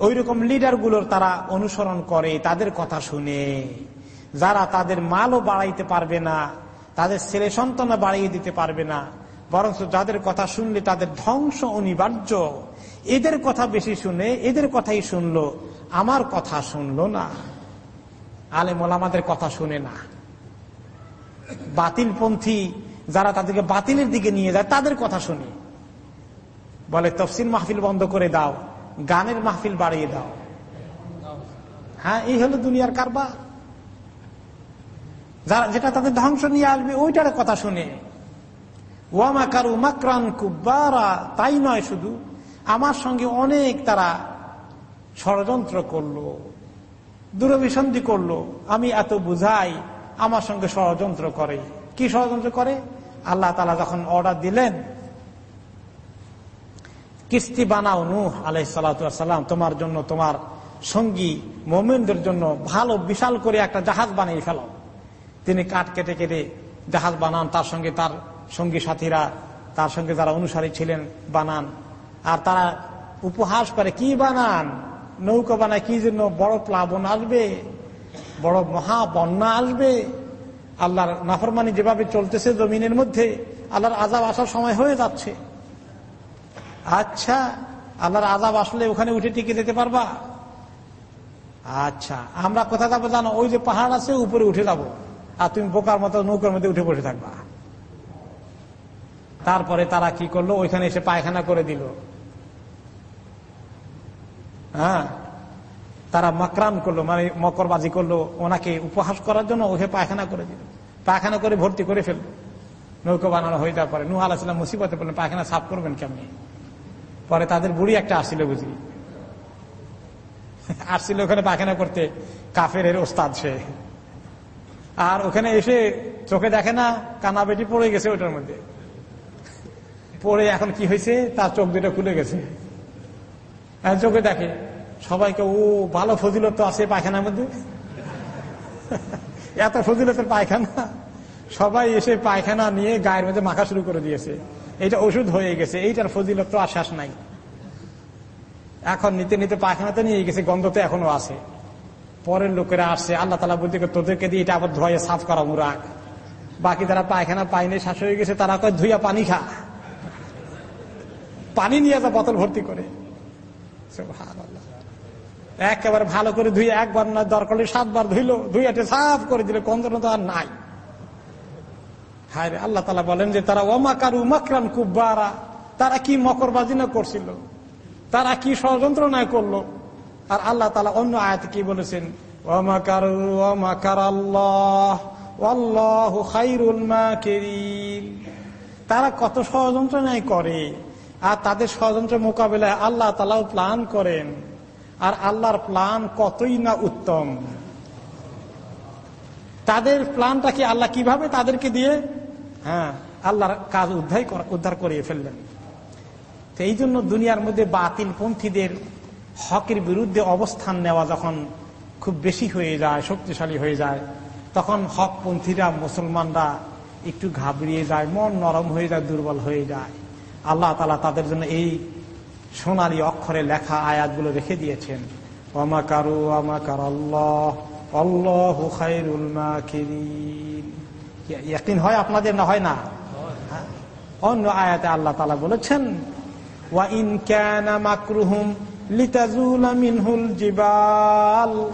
ওই রকম লিডারগুলোর তারা অনুসরণ করে, তাদের কথা শুনে। যারা তাদের মালও বাড়াইতে পারবে না, তাদের ছেলে সন্তানও বাড়িয়ে দিতে পারবে না, বরঞ্চ যাদের কথা শুনলে তাদের ধ্বংস অনিবার্য। এদের কথা বেশি শুনে, এদের কথাই শুনলো, আমার কথা শুনলো না। আলেমল আমাদের কথা শুনে না। বাতিলপন্থী যারা তাদেরকে বাতিলের দিকে নিয়ে যায়, তাদের কথা শুনি। বলে, তফসিল মাহফিল বন্ধ করে দাও, গানের মাহফিল বাড়িয়ে দাও। হ্যাঁ এই হলো দুনিয়ার কারবার। যারা, যেটা তাদের ধ্বংস নিয়ে আসবে, ওইটার কথা শুনে। ওয়ামাকারু মাকরান কুব্বারা, তাই নয় শুধু, আমার সঙ্গে অনেক তারা ষড়যন্ত্র করল, দূরভিসন্ধি করল, আমি এত বুঝাই, আমার সঙ্গে ষড়যন্ত্র করে। কি ষড়যন্ত্র করে? আল্লাহ তালা যখন অর্ডার দিলেন কিস্তি বানাও নূহ আলাই সালাম, তোমার জন্য, তোমার সঙ্গী, মোমেনদের জন্য ভালো, বিশাল করে একটা জাহাজ বানিয়ে ফেল তিনি কাঠ কেটে কেটে জাহাজ বানান, তার সঙ্গে তার সঙ্গী সাথীরা, তার সঙ্গে যারা অনুসারী ছিলেন, বানান। আর তারা উপহাস করে, কি বানান? নৌকা বানায়, কি জন্য বড় প্লাবন আসবে? বড় মহা বন্যা আসবে? আল্লাহর নাফরমানি যেভাবে চলতেছে জমিনের মধ্যে, আল্লাহর আজাব আসার সময় হয়ে যাচ্ছে। আচ্ছা আল্লাহর আজাব আসলে ওখানে উঠে টিকে যেতে পারবা? আচ্ছা আমরা কোথায় যাব জানো? ওই যে পাহাড় আছে, উপরে উঠে যাব। আর তুমি বোকার মতো নৌকার মধ্যে উঠে বসে থাকবা। তারপরে তারা কি করল? ওইখানে এসে পায়খানা করে দিল। হ্যাঁ? তারা মকরান করল মানে মকরবাজি করল, ওনাকে উপহাস করার জন্য ওকে পায়খানা করে দিল। পায়খানা করে ভর্তি করে ফেলল। নৌকা বানানো হয়ে যাওয়ার পরে নুহ আলাহিসাম মুসিবতে বললেন পায়খানা সাফ করবেন কেমনি? পরে তাদের বুড়ি একটা আসছিল বুঝি আসছিল ওখানে পায়খানা করতে কাফের এর ওস্তাদ সে। আর ওখানে এসে চোখে দেখে না, কানা বেটি পড়ে গেছে ওটার মধ্যে। পড়ে এখন কি হয়েছে, তার চোখ দুটো খুলে গেছে। চোখে দেখে। সবাইকে, ও, ভালো ফজিলত আছে পায়খানার মধ্যে। এত ফজিলতের পায়খানা। সবাই এসে পায়খানা নিয়ে গায়ের মধ্যে মাখা শুরু করে দিয়েছে। এটা ওষুধ হয়ে গেছে, এইটার ফজিলত তো আশ্বাস নাই। এখন নিতে নিতে পায়খানাতে নিয়ে গেছে, গন্ধ তো এখনও আছে। পরের লোকেরা আসছে, আল্লাহ তালা বলতে তোদেরকে দিয়ে এটা আবার ধোয়া সাফ করা মুরাক। বাকি যারা পায়খানা পায়নি শ্বাস হয়ে গেছে, তারা কয়, ধুইয়া পানি খা। পানি নিয়ে যা, বোতল ভর্তি করে। একেবারে ভালো করে ধুয়ে একবার না দরকার সাতবার ধুইল ধুইয়াটে সাফ করে দিলে কন্দন তো আর নাই। হায় আল্লাহ তালা বলেন যে তারা ওমাকারু মাকরান কুব্বারা, তারা কি মকরবাজি না করছিল? তারা কি ষড়যন্ত্র না করল? আর আল্লাহ তালা অন্য আয়াত কি বলেছেন? ওমাকারু ওমাকার আল্লাহ মাকিরিন। তারা কত ষড়যন্ত্র নাই করে, আর তাদের ষড়যন্ত্র মোকাবেলায় আল্লাহ তালাও প্লান করেন। আর আল্লাহর প্লান কতই না উত্তম। তাদের প্লানটা প্ল্যানটাকে আল্লাহ কীভাবে তাদেরকে দিয়ে হ্যাঁ আল্লাহর কাজ উদ্ধার উদ্ধার করিয়ে ফেললেন তো এই জন্য দুনিয়ার মধ্যে বাতিল পন্থীদের হকের বিরুদ্ধে অবস্থান নেওয়া যখন খুব বেশি হয়ে যায়, শক্তিশালী হয়ে যায়, তখন হকপন্থীরা মুসলমানরা একটু ঘাবড়িয়ে যায়, মন নরম হয়ে যায়, দুর্বল হয়ে যায়। আল্লাহ তালা তাদের জন্য এই সোনালী অক্ষরে লেখা আয়াতগুলো রেখে দিয়েছেন। অমাকারু আমাকার আল্লাহ আল্লাহ মাকিরিন হয় আপনাদের না হয় না? অন্য আয়াতে আল্লাহ তালা বলেছেন, ওয়া ইন ক্যানা মাকরুহুম লিতাজুলা জিবাল।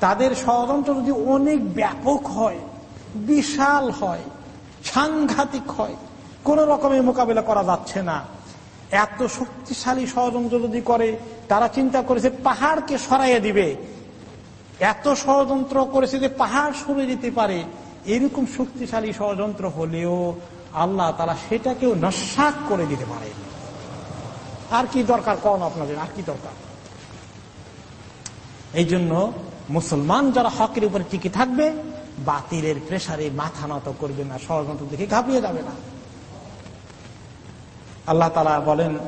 তাদের ষড়যন্ত্র যদি অনেক ব্যাপক হয়, বিশাল হয়, সাংঘাতিক হয়, কোন রকমের মোকাবিলা করা যাচ্ছে না। এত শক্তিশালী ষড়যন্ত্র যদি করে, তারা চিন্তা করেছে পাহাড়কে সরাইয়ে দিবে। এত ষড়যন্ত্র করেছে যে পাহাড় সরে যেতে পারে। এরকম শক্তিশালী ষড়যন্ত্র হলেও আল্লাহ তারা সেটাকেও নস্বাক করে দিতে পারে আর কি দরকার কন আপনাদের? আর কি দরকার? এই জন্য মুসলমান যারা হকের উপরে টিকে থাকবে, বাতিলের প্রেসারে মাথা নত করবে না, ষড়যন্ত্র দেখে ঘাপিয়ে যাবে না। আল্লাহ তালা বলেন,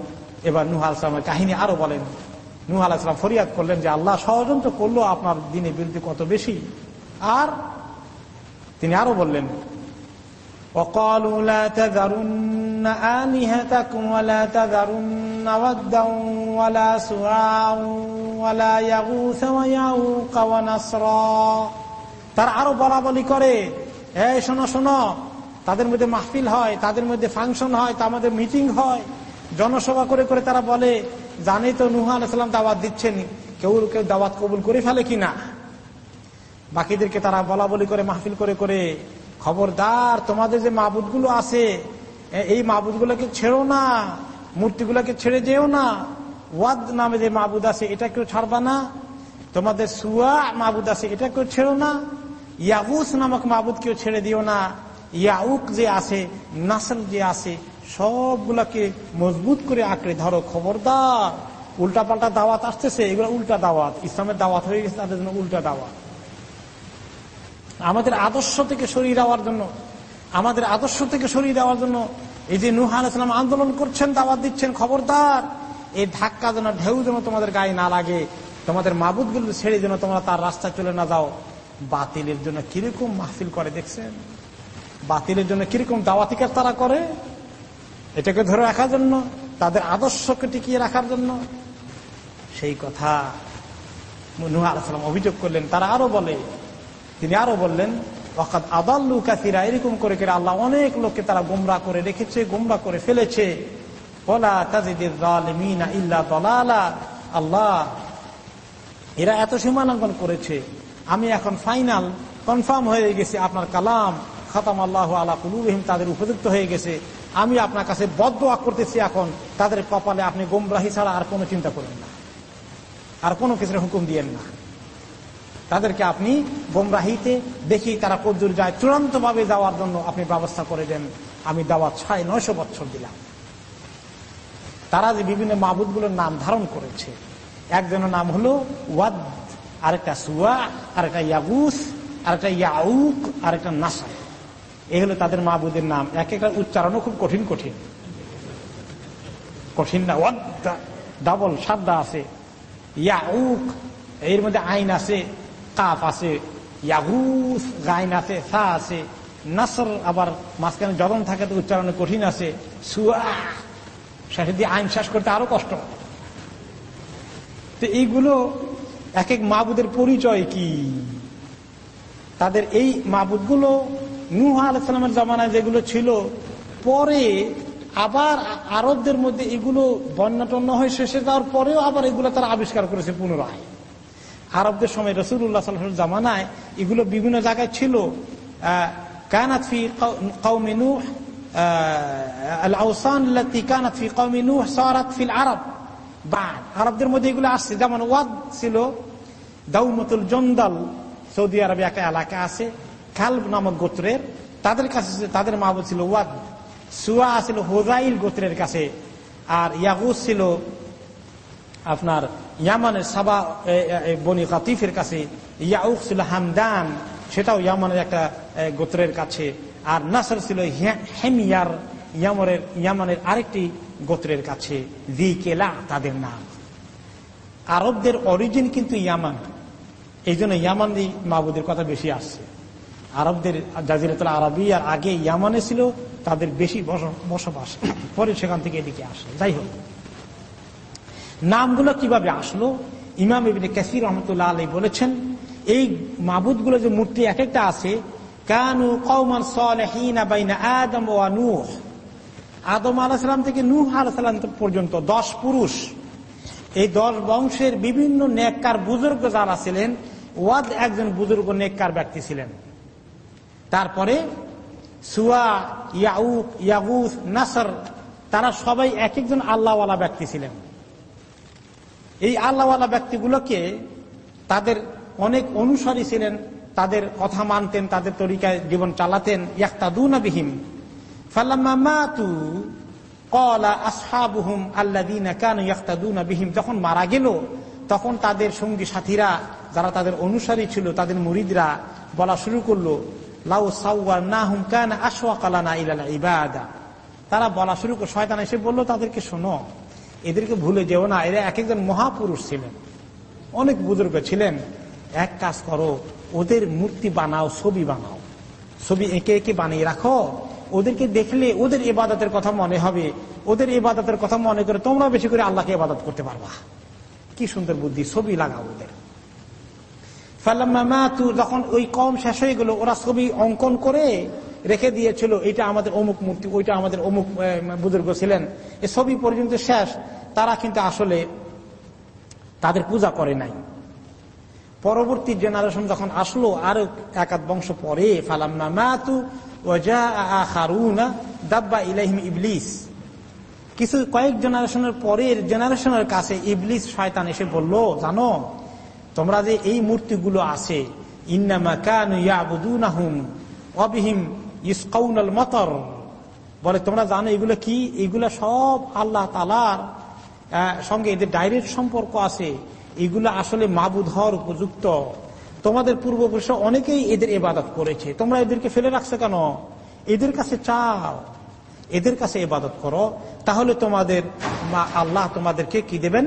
এবার নুহাল সালামের কাহিনী আরও বলেন। নুহাল আসলাম ফরিয়াদ করলেন যে, আল্লাহ ষড়যন্ত্র করল আপনার দিনে বিরুদ্ধে কত বেশি? আর তিনি আরো বললেন وقالوا لا تذرن آلهتكم ولا تذرن ودا ولا سواعا ولا يغوث ويعوق ونصرا তার আরো বলা বলি করে এই শোনো শোনো তাদের মধ্যে মাহফিল হয় তাদের মধ্যে ফাংশন হয় তাদের মিটিং হয় জনসভা করে করে তারা বলে জানে তো নুহা আলাইসাল্লাম দাওয়াত দিচ্ছেন কেউ কেউ দাওয়াত কবুল করে ফেলে কিনা বাকিদেরকে তারা বলা বলি করে, মাহফিল করে করে, খবরদার, তোমাদের যে মাবুদগুলো আছে এই মাবুদগুলোকে ছেড়ো না, মূর্তিগুলোকে ছেড়ে যেও না। ওয়াদ নামে যে মাবুদ আছে, এটা কেউ ছাড়বা না। তোমাদের সুয়া মাবুদ আছে, এটা কেউ ছেড়ো না। ইয়াগুস নামক মাবুদ কেউ ছেড়ে দিও না। ইয়াউক যে আছে নাসল যে আছে, সবগুলাকে মজবুত করে আঁকড়ে ধরো, খবরদার। উল্টা পাল্টা দাওয়াত আসতেছে, এগুলো উল্টা দাওয়াত। ইসলামের দাওয়াত হয়ে গেছে, তাদের জন্য উল্টা দাওয়াত। আমাদের আদর্শ থেকে সরিয়ে দেওয়ার জন্য, আমাদের আদর্শ থেকে সরিয়ে দেওয়ার জন্য এই যে নুহান ইসলাম আন্দোলন করছেন, দাওয়াত দিচ্ছেন, খবরদার, এই ধাক্কা যেন ঢেউ যেন তোমাদের গায়ে না লাগে, তোমাদের মাবুদগুলো ছেড়ে যেন তোমরা তার রাস্তা চলে না যাও, বাতিলের জন্য কীরকম মাহফিল করে দেখছেন? বাতিলের জন্য কীরকম দাওয়াতিকার তারা করে? এটাকে ধরে রাখার জন্য, তাদের আদর্শকে টিকিয়ে রাখার জন্য। সেই কথা নুহা আলাইসালাম অভিযোগ করলেন। তারা আরও বলে তিনি আরও বললেন অকাত আদাল্লু কাসিরা এরকম করে করে আল্লাহ অনেক লোককে তারা গোমরা করে রেখেছে, গোমরা করে ফেলেছে। আল্লাহ, এরা এত সীমানাঙ্কন করেছে। আমি এখন ফাইনাল, কনফার্ম হয়ে গেছি, আপনার কালাম খাতাম আল্লাহ আল্লাহ কুলুরহিম তাদের উপযুক্ত হয়ে গেছে। আমি আপনার কাছে বদ্ধ করতেছি এখন, তাদের কপালে আপনি গোমরাহি ছাড়া আর কোনো চিন্তা করেন না। আর কোনো কিছুর হুকুম দিয়েন না। তাদেরকে আপনি গোমরাহিতে দেখি তারা কদ্দুর যায় চূড়ান্ত ভাবে যাওয়ার জন্য আপনি ব্যবস্থা করে দেন। আমি দাওয়াত ছয়, নয়শো বছর দিলাম। তারা যে বিভিন্ন মাবুদগুলোর নাম ধারণ করেছে, একজনের নাম হলো ওয়াদ, আরেকটা সুয়া, আরেকটা ইয়াগুস, আরেকটা ইয়াউক, আরেকটা নাসা এই হলো তাদের মাবুদের নাম। এক একটা উচ্চারণও খুব কঠিন কঠিন। কঠিন না, ওয়াদ, ডাবল সাদ্দা আছে। ইয়াউক, এর মধ্যে আইন আছে। কাফ আছে ইয়াহুস গাইন আছে সা আছে, নাসর আবার মাঝখানে জগন থাকে তো উচ্চারণে কঠিন আছে, সুয়া শেষে দিয়ে আইন শেষ করতে আরও কষ্ট। তো এইগুলো এক এক মাবুদের পরিচয় কি? তাদের এই মাবুদগুলো নুহা আলাইসালামের জমানায় যেগুলো ছিল, পরে আবার আরবদের মধ্যে এগুলো বন্যাটন্য হয়ে শেষে যাওয়ার পরেও আবার এগুলো তারা আবিষ্কার করেছে পুনরায়। আরবদের সময় রসুল্লাহ সাল্লাহ জামানায় এগুলো বিভিন্ন জায়গায় ছিল। কানাত ফি কৌমে নূহ লাতি কানাত ফি কৌমে নূহ আরব। বাদ, আরবদের মধ্যে এগুলো আসছে। যেমন ওয়াদ ছিল, দাউমতুল জন্দাল সৌদি আরবে একটা এলাকা আছে, খালব নামক গোত্রের। তাদের কাছে তাদের মাহবুদ ছিল ওয়াদ। সুয়া ছিল হোজাইল গোত্রের কাছে, আর ইয়াগুস ছিল আপনার ইয়ামানের সাবা বনি কাতিফের কাছে ইয়াউক ছিল হামদান, সেটাও ইয়ামানের একটা গোত্রের কাছে। আর নাসর ছিল হেমিয়ার ইয়ামরের ইয়ামানের আরেকটি গোত্রের কাছে। দি কেলা তাদের নাম। আরবদের অরিজিন কিন্তু ইয়ামান। এই জন্য ইয়ামানি মাহবুদের কথা বেশি আসছে। আরবদের জাজিরাতুল আরবি আর আগে ইয়ামানে ছিল, তাদের বেশি বসবাস। পরে সেখান থেকে এদিকে আসে। যাই হোক। নামগুলো কীভাবে আসলো? ইমাম ইবিনে কাসির রহমতুল্লাহ আলী বলেছেন, এই মাবুদগুলো যে মূর্তি এক একটা আছে, কানু কৌমান বাইনা আদম ও নূহ। আদম আলাহাম থেকে নূহ আলাহাম পর্যন্ত দশ পুরুষ। এই দশ বংশের বিভিন্ন নেককার বুজুর্গ যারা ছিলেন, ওয়াদ একজন বুজুর্গ নেককার ব্যক্তি ছিলেন। তারপরে সুয়া ইয়াউক ইয়াগুস, নাসর, তারা সবাই এক একজন আল্লাহওয়ালা ব্যক্তি ছিলেন। এই আল্লাহওয়ালা ব্যক্তিগুলোকে তাদের অনেক অনুসারী ছিলেন, তাদের কথা মানতেন, তাদের তরিকায় জীবন চালাতেন। ইয়াক্তাদুনা বিহিম। বিহিম। যখন মারা গেল, তখন তাদের সঙ্গী সাথীরা, যারা তাদের অনুসারী ছিল, তাদের মুরিদরা বলা শুরু করল, লাউ সাউয়ার না হুম কান আশোয়া কালানা ইলালা ইবাদা। তারা বলা শুরু করে শয়তান এসে বলল তাদেরকে শোনো। এদেরকে ভুলে যেও না, এরা এক একজন মহাপুরুষ ছিলেন। অনেক বুজুর্গ ছিলেন। এক কাজ করো, ওদের মূর্তি বানাও, ছবি বানাও। ছবি একে একে বানিয়ে রাখো। ওদেরকে দেখলে ওদের ইবাদতের কথা মনে হবে। ওদের ইবাদতের কথা মনে করে তোমরা বেশি করে আল্লাহকে ইবাদত করতে পারবা। কি সুন্দর বুদ্ধি, ছবি লাগাও ওদের। যখন ওই কম শেষ হয়ে গেল, ওরা ছবি অঙ্কন করে রেখে দিয়েছিল এটা আমাদের অমুক মূর্তি, ওইটা আমাদের অমুক বুজুর্গ ছিলেন। এ ছবি পর্যন্ত শেষ। তারা কিন্তু আসলে তাদের পূজা করে নাই। পরবর্তী জেনারেশন যখন আসলো, আরও একাত বংশ পরে, ফালাম্মা মাতু দাব্বা ইলাহিম ইবলিস। কিছু কয়েক জেনারেশনের পরের জেনারেশনের কাছে ইবলিস শয়তান এসে বলল, জানো, তোমরা যে এই মূর্তিগুলো আছে, ইন্নামা কানু ইয়াবুদুনাহুম অবিহিম ইসকাউনাল মতর। বলে, তোমরা জানো এগুলো কি? এগুলো সব আল্লাহ তালার সঙ্গে এদের ডাইরেক্ট সম্পর্ক আছে। এগুলো আসলে মাবুদ হওয়ার উপযুক্ত। তোমাদের পূর্বপুরুষ অনেকেই এদের এবাদত করেছে। তোমরা এদেরকে ফেলে রাখছো কেন? এদের কাছে চাও। এদের কাছে এবাদত করো। তাহলে তোমাদের আল্লাহ তোমাদেরকে কি দেবেন?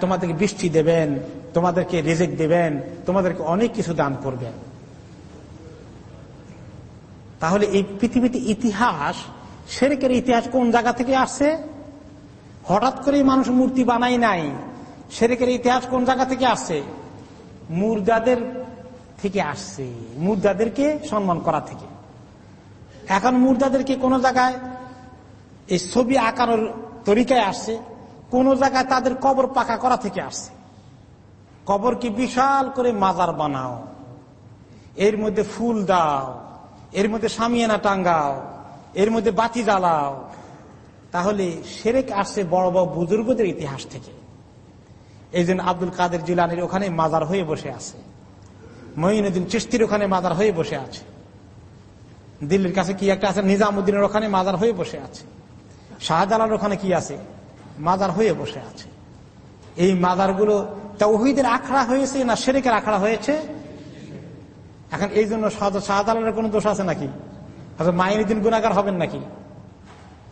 তোমাদেরকে বৃষ্টি দেবেন, তোমাদেরকে রেজেক দেবেন, তোমাদেরকে অনেক কিছু দান করবেন। তাহলে এই পৃথিবীতে ইতিহাস, সেরেকের ইতিহাস কোন জায়গা থেকে আসছে? হঠাৎ করেই মানুষ মূর্তি বানাই নাই। সেরেকের ইতিহাস কোন জায়গা থেকে আসছে? মুর্দাদের থেকে আসছে। মুর্দাদেরকে সম্মান করা থেকে। এখন মুর্দাদেরকে কোন জায়গায় এই ছবি আঁকানোর তরিকায় আসছে, কোন জায়গায় তাদের কবর পাকা করা থেকে আসছে। কবরকে বিশাল করে মাজার বানাও। এর মধ্যে ফুল দাও। এর মধ্যে সামিয়ানা টাঙ্গাও, এর মধ্যে বাতি জ্বালাও। তাহলে সেরেক আসছে বড় বড় বুজুর্গদের ইতিহাস থেকে। এই জন্য আব্দুল কাদের জিলানির ওখানে মাজার হয়ে বসে আছে। মহিনুদ্দিন চিস্তির ওখানে মাজার হয়ে বসে আছে। দিল্লির কাছে কি একটা আছে? নিজামুদ্দিনের ওখানে মাজার হয়ে বসে আছে। শাহজালার ওখানে কি আছে? মাজার হয়ে বসে আছে। এই মাজারগুলো তাওহিদের আখড়া হয়েছে না সেরেকের আখড়া হয়েছে? এখন এই জন্য শাহজালালের কোনো দোষ আছে নাকি? হাজর মাইনুদ্দিন গুণাগার হবেন নাকি?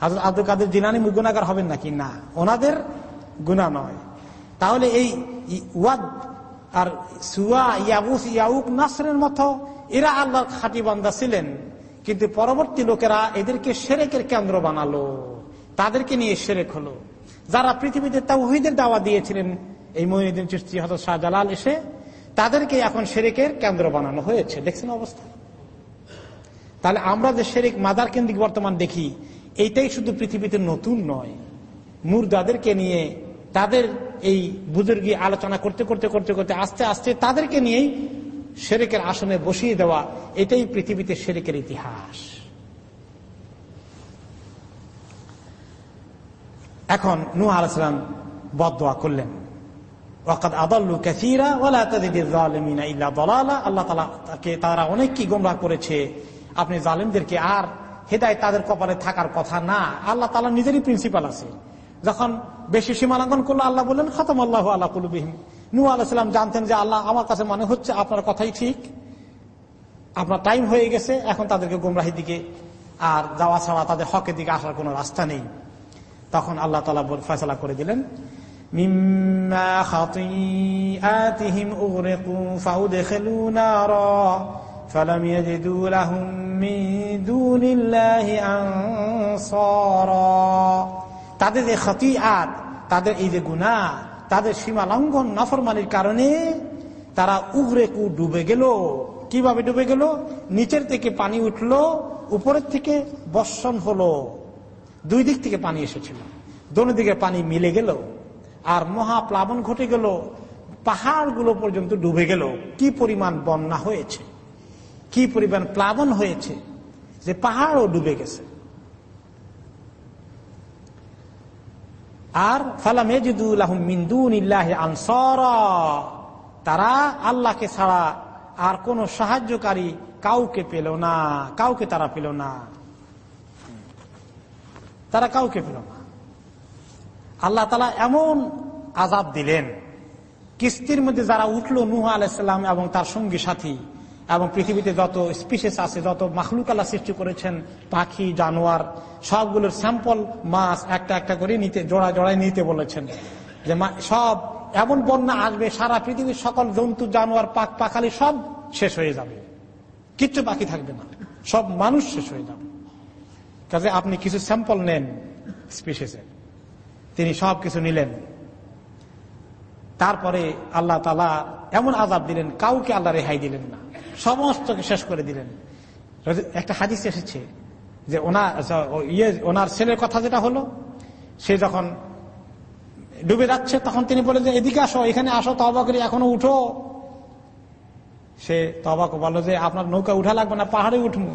হাজর আব্দুল কাদের জিনানি গুণাগার হবেন নাকি? না, ওনাদের গুণা নয়। তাহলে এই ওয়াদ আর সুয়া ইয়াবুস ইয়াউক, নাসরের মতো, এরা আল্লাহর খাটি বান্দা ছিলেন, কিন্তু পরবর্তী লোকেরা এদেরকে সেরেকের কেন্দ্র বানালো, তাদেরকে নিয়ে সেরেক হলো। যারা পৃথিবীতে তাওহিদের দাওয়া দিয়েছিলেন, এই মহিনুদ্দিন চিস্তি হজরত শাহজালাল এসে তাদেরকে এখন শেরেকের কেন্দ্র বানানো হয়েছে। দেখছেন অবস্থা? তাহলে আমরা যে শেরেক মাদার কেন্দ্রিক বর্তমান দেখি, এইটাই শুধু পৃথিবীতে নতুন নয়। মুরদাদেরকে নিয়ে তাদের এই বুজুর্গি আলোচনা করতে করতে করতে করতে আস্তে আস্তে তাদেরকে নিয়েই শেরেকের আসনে বসিয়ে দেওয়া, এটাই পৃথিবীতে শেরেকের ইতিহাস। এখন নু আলাইসালাম বদোয়া করলেন। ওয়াকাদ আদাল্লু ক্যাসিরা ওলা ইল্লা দলালা আল্লাহ তাকে তারা অনেক কি গোমরা করেছে। আপনি জালিমদেরকে আর হেদায় তাদের কপালে থাকার কথা না। আল্লাহ তালা নিজেরই প্রিন্সিপাল আছে। যখন বেশি সীমালঙ্ঘন করল, আল্লাহ বললেন খতম আল্লাহ আল্লাহ কুলুবিহীন নু আলাইসাল্লাম জানতেন যে, আল্লাহ আমার কাছে মনে হচ্ছে আপনার কথাই ঠিক। আপনার টাইম হয়ে গেছে, এখন তাদেরকে গুমরাহির দিকে আর যাওয়া ছাড়া তাদের হকের দিকে আসার কোন রাস্তা নেই। তখন আল্লাহ তালা ফয়সলা করে দিলেন। তাদের যে আত তাদের এই যে গুণা, তাদের সীমা লঙ্ঘন, নফরমানির কারণে তারা উগরে কু ডুবে গেল। কীভাবে ডুবে গেল? নিচের থেকে পানি উঠল, উপরের থেকে বর্ষণ হলো। দুই দিক থেকে পানি এসেছিল, দোনো দিকে পানি মিলে গেল। আর মহাপ্লাবন ঘটে গেল। পাহাড়গুলো পর্যন্ত ডুবে গেল। কি পরিমাণ বন্যা হয়েছে? কি পরিমাণ প্লাবন হয়েছে? যে পাহাড়ও ডুবে গেছে। আর আনসর। তারা আল্লাহকে ছাড়া আর কোন সাহায্যকারী কাউকে পেল না। কাউকে তারা পেল না। তারা কাউকে পেল না। আল্লাহ তালা এমন আজাব দিলেন, কিস্তির মধ্যে যারা উঠল নুহা আলাইসাল্লাম এবং তার সঙ্গী সাথী এবং পৃথিবীতে যত স্পিসেস আছে, যত মাখলুক আল্লাহ সৃষ্টি করেছেন, পাখি, জানোয়ার, সবগুলোর স্যাম্পল মাছ একটা একটা করে নিতে জোড়া জোড়ায় নিতে বলেছেন। যে সব এমন বন্যা আসবে, সারা পৃথিবীর সকল জন্তু, জানোয়ার পাক পাখালি সব শেষ হয়ে যাবে। কিচ্ছু বাকি থাকবে না। সব মানুষ শেষ হয়ে যাবে। কাজে আপনি কিছু স্যাম্পল নেন স্পিসেসের তিনি সব কিছু নিলেন। তারপরে আল্লাহ তালা এমন আজাব দিলেন, কাউকে আল্লাহ রেহাই দিলেন না। সমস্তকে শেষ করে দিলেন। একটা হাদিস এসেছে যে ওনার ইয়ে ওনার ছেলের কথা যেটা হলো, সে যখন ডুবে যাচ্ছে, তখন তিনি বলেন যে, এদিকে আসো, এখানে আসো তবা করি এখনও উঠো। সে তবাকে বলল যে, আপনার নৌকা উঠা লাগবে না, পাহাড়ে উঠবো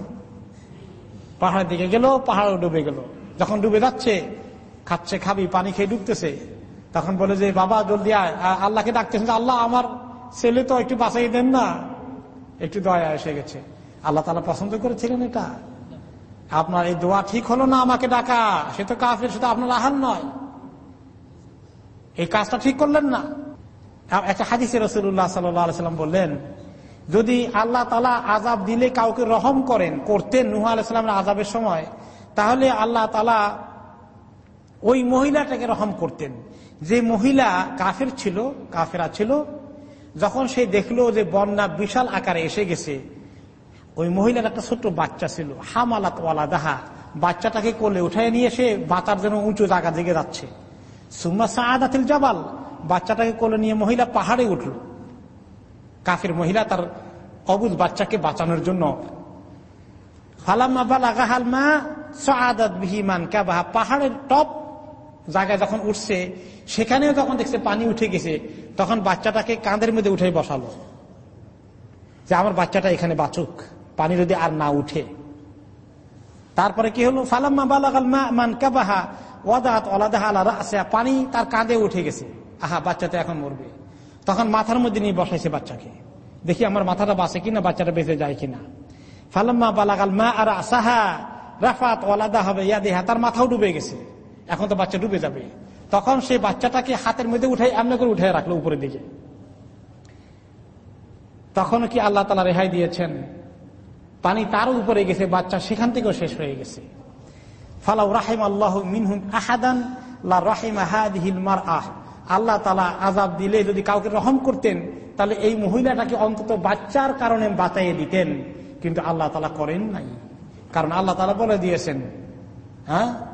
পাহাড়ের দিকে গেল পাহাড়ে ডুবে গেল। যখন ডুবে যাচ্ছে খাচ্ছে, খাবি, পানি খেয়ে ডুবতেছে। তখন বলে যে, বাবা, জলদি আয়। আল্লাহকে ডাকতেছেন আল্লাহ আমার ছেলে তো একটু বাঁচাই দেন না। একটু দয়া এসে গেছে। আল্লাহ তালা পছন্দ করেছিলেন এটা। আপনার এই দোয়া ঠিক হলো না আমাকে ডাকা? সে তো কাফের সেটা আপনার আহার নয়। এই কাজটা ঠিক করলেন না। একটা হাদিসে রসুল্লাহ সাল্লাম বললেন, যদি আল্লাহ তালা আজাব দিলে কাউকে রহম করেন, করতেন নুহা আলাইসালামের আজাবের সময়, তাহলে আল্লাহ তালা ওই মহিলাটাকে রহম করতেন। যে মহিলা কাফের ছিল, কাফেরা ছিল, যখন সে দেখল যে বন্যা বিশাল আকারে এসে গেছে, ওই মহিলার একটা ছোট্ট বাচ্চা ছিল, হামালাত ওয়ালা দাহা বাচ্চাটাকে কোলে উঠে নিয়ে এসে বাঁচার জন্য উঁচু জায়গা দিকে যাচ্ছে। সুম্মা সাহাদাতিল জাবাল। বাচ্চাটাকে কোলে নিয়ে মহিলা পাহাড়ে উঠল। কাফের মহিলা তার অবুজ বাচ্চাকে বাঁচানোর জন্য পাহাড়ের টপ জায়গায় যখন উঠছে, সেখানেও যখন দেখছে পানি উঠে গেছে, তখন বাচ্চাটাকে কাঁধের মধ্যে উঠে বসালো। যে আমার বাচ্চাটা এখানে বাঁচুক, পানি যদি আর না উঠে। তারপরে কি হলো? ফালাম্মা বালাগাল মান কাবাহা ওয়াদাত ওলাদাহা আলা রাসা পানি তার কাঁধে উঠে গেছে। আহা বাচ্চা তো এখন মরবে। তখন মাথার মধ্যে নিয়ে বসাইছে বাচ্চাকে। দেখি আমার মাথাটা বাঁচে কিনা, বাচ্চাটা বেঁচে যায় কিনা। ফালাম্মা বালাগাল মা আর আসাহা রাফাত ওলাদা হবে ইয়া দেহা তার মাথাও ডুবে গেছে। এখন তো বাচ্চা ডুবে যাবে। তখন সেই বাচ্চাটাকে হাতের মধ্যে উঠে এমন করে উঠে রাখল উপরের দিকে। তখন কি আল্লাহ তালা রেহাই দিয়েছেন? পানি তার উপরে গেছে, বাচ্চা সেখান থেকেও শেষ হয়ে গেছে। ফালাউ রাহিম আল্লাহ মিনহুম আহাদান রাহিম আহাদিহিল মার আহ আল্লাহ তালা আজাব দিলে যদি কাউকে রহম করতেন, তাহলে এই মহিলাটাকে অন্তত বাচ্চার কারণে বাঁচাইয়ে দিতেন। কিন্তু আল্লাহ তালা করেন নাই। কারণ আল্লাহ তালা বলে দিয়েছেন হ্যাঁ?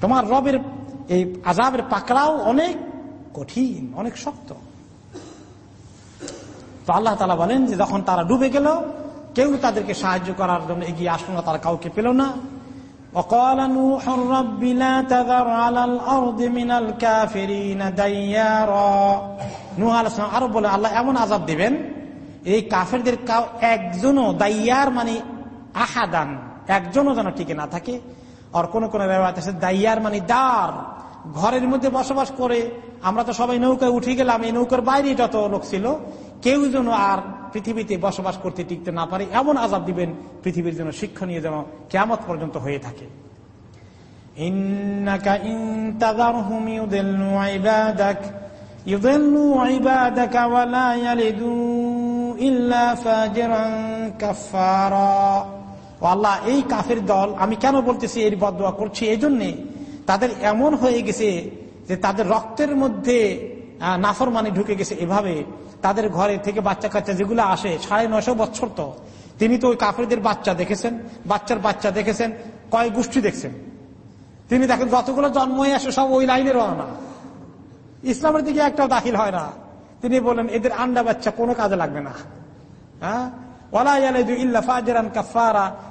তোমার রবের এই আজাবের পাকড়াও অনেক কঠিন, অনেক শক্ত। তো আল্লাহ তালা বলেন যে যখন তারা ডুবে গেল, কেউ তাদেরকে সাহায্য করার জন্য এগিয়ে আসলো না, তারা কাউকে পেল না। আরও বলে, আল্লাহ এমন আজাব দিবেন এই কাফেরদের কাউ একজনও দাইয়ার মানে আহাদান, একজনও যেন টিকে না থাকে। আর কোন কোন ব্যবহার আছে দাইয়ার মানে দার। ঘরের মধ্যে বসবাস করে, আমরা তো সবাই নৌকায় উঠে গেলাম, এই নৌকার বাইরে যত লোক ছিল, কেউ যেন আর পৃথিবীতে বসবাস করতে টিকতে না পারে, এমন আজাব দিবেন পৃথিবীর জন্য শিক্ষণীয় যেন কেমত পর্যন্ত হয়ে থাকে। ইন্নাকা ও আল্লাহ, এই কাফের দল, আমি কেন বলতেছি এর বদয়া করছি? এই জন্যে তাদের এমন হয়ে গেছে যে তাদের রক্তের মধ্যে নাফর মানে ঢুকে গেছে। এভাবে তাদের ঘরে থেকে বাচ্চা কাচ্চা যেগুলো আসে, সাড়ে নয়শো বছর তো, তিনি তো ওই কাফেরদের বাচ্চা দেখেছেন, বাচ্চার বাচ্চা দেখেছেন, কয় গোষ্ঠী দেখছেন। তিনি দেখেন, যতগুলো জন্ম হয়ে আসে, সব ওই লাইনের না ইসলামের দিকে একটাও দাখিল হয় না। তিনি বলেন, এদের আন্ডা বাচ্চা কোনো কাজে লাগবে না। হ্যাঁ?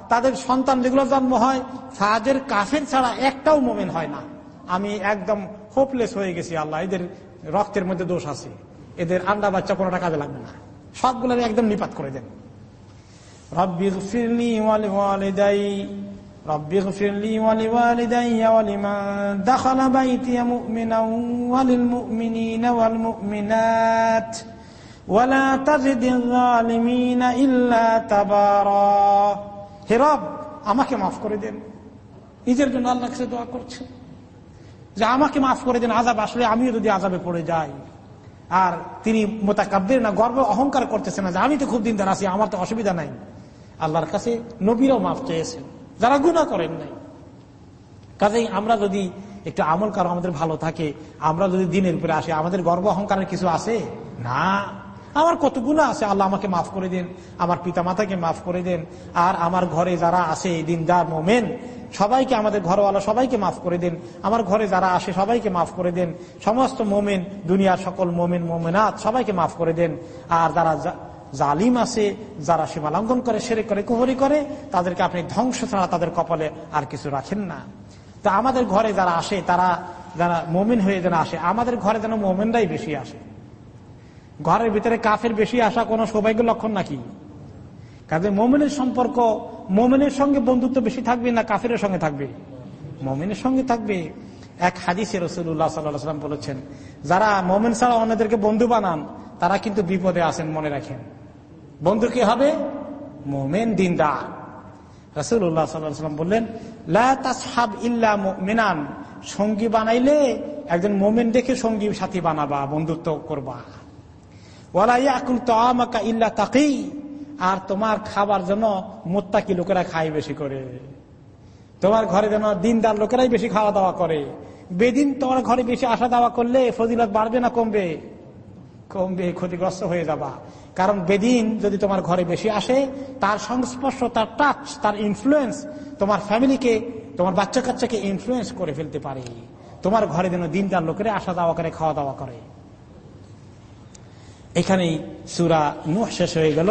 তাদের সন্তান যেগুলো জন্ম হয়, ফাজের, কাফের ছাড়া একটাও মোমেন হয় না। আমি একদম হোপলেস হয়ে গেছি, আল্লাহ, এদের রক্তের মধ্যে দোষ আছে। এদের আন্ডা বাচ্চা কোনোটা কাজে লাগবে না। সবগুলো একদম নিপাত করে দেন। রব্বি رب اغفر لي ولوالدي ولمن دخل بيتي مؤمنا وللمؤمنين والمؤمنات ولا تزد الظالمين إلا تبارا হে রব আমাকে মাফ করে দেন নিজের জন্য আল্লাহ কাছে দোয়া করছে যে আমাকে মাফ করে দেন আজাব আসলে আমিও যদি আজাবে পড়ে যাই আর তিনি মোতাকাব্যের না গর্ব অহংকার করতেছে না যে আমি তো খুব দিন আছি আমার তো অসুবিধা নাই আল্লাহর কাছে নবীরাও মাফ চেয়েছেন যারা গুণা করেন নাই। কাজেই আমরা যদি একটু আমল কারও আমাদের ভালো থাকে, আমরা যদি দিনের উপরে আসি, আমাদের গর্ব অহংকারের কিছু আছে? না। আমার কত গুণা আছে? আল্লাহ আমাকে মাফ করে দেন, আমার পিতা মাতাকে মাফ করে দেন, আর আমার ঘরে যারা আছে, দিনদার, মোমেন, সবাইকে আমাদের ঘরওয়ালা সবাইকে মাফ করে দেন, আমার ঘরে যারা আসে সবাইকে মাফ করে দেন, সমস্ত মোমেন, দুনিয়ার সকল মোমেন মোমেনাথ সবাইকে মাফ করে দেন, আর যারা জালিম আছে, যারা সীমা লঙ্ঘন করে সেরে করে, কুহরি করে, তাদেরকে আপনি ধ্বংস ছাড়া তাদের কপালে আর কিছু রাখেন না। তা আমাদের ঘরে যারা আসে, তারা যারা মোমিন হয়ে যেন আসে, আমাদের ঘরে যেন মোমেনরাই বেশি আসে। ঘরের ভিতরে কাফের বেশি আসা কোনো সৌভাগ্য লক্ষণ নাকি? কাজে মোমেনের সম্পর্ক, মোমেনের সঙ্গে বন্ধুত্ব বেশি থাকবে না কাফের সঙ্গে থাকবে? মোমেনের সঙ্গে থাকবে। এক হাদিসে রসুল্লাহ সাল্লাম বলেছেন, যারা মোমেন ছাড়া অন্যদেরকে বন্ধু বানান, তারা কিন্তু বিপদে আছেন, মনে রাখেন। বন্ধু কি হবে? মোমেন দিনদার। রাসুল্লাহ সাল্লাম বললেন লাহাব ইল্লা মিনান সঙ্গী বানাইলে একজন মোমেন দেখে সঙ্গী সাথী বানাবা, বন্ধুত্ব করবা। ইল্লা তাকেই আর তোমার খাবার জন্য মোত্তাকি লোকেরা খায় বেশি করে। তোমার ঘরে যেন দিনদার লোকেরাই বেশি খাওয়া দাওয়া করে। বেদিন তোমার ঘরে বেশি আসা দাওয়া করলে ফজিলত বাড়বে না কমবে? কমবে, ক্ষতিগ্রস্ত হয়ে যাবা। কারণ বেদিন যদি তোমার ঘরে বেশি আসে, তার সংস্পর্শ তার টাচ তার ইনফ্লুয়েন্স তোমার ফ্যামিলিকে তোমার বাচ্চা কাচ্চাকে ইনফ্লুয়েন্স করে ফেলতে পারে। তোমার ঘরে যেন দিনদার লোকের আসা দাওয়া করে, খাওয়া দাওয়া করে। এখানেই সুরা নুহ শেষ হয়ে গেল।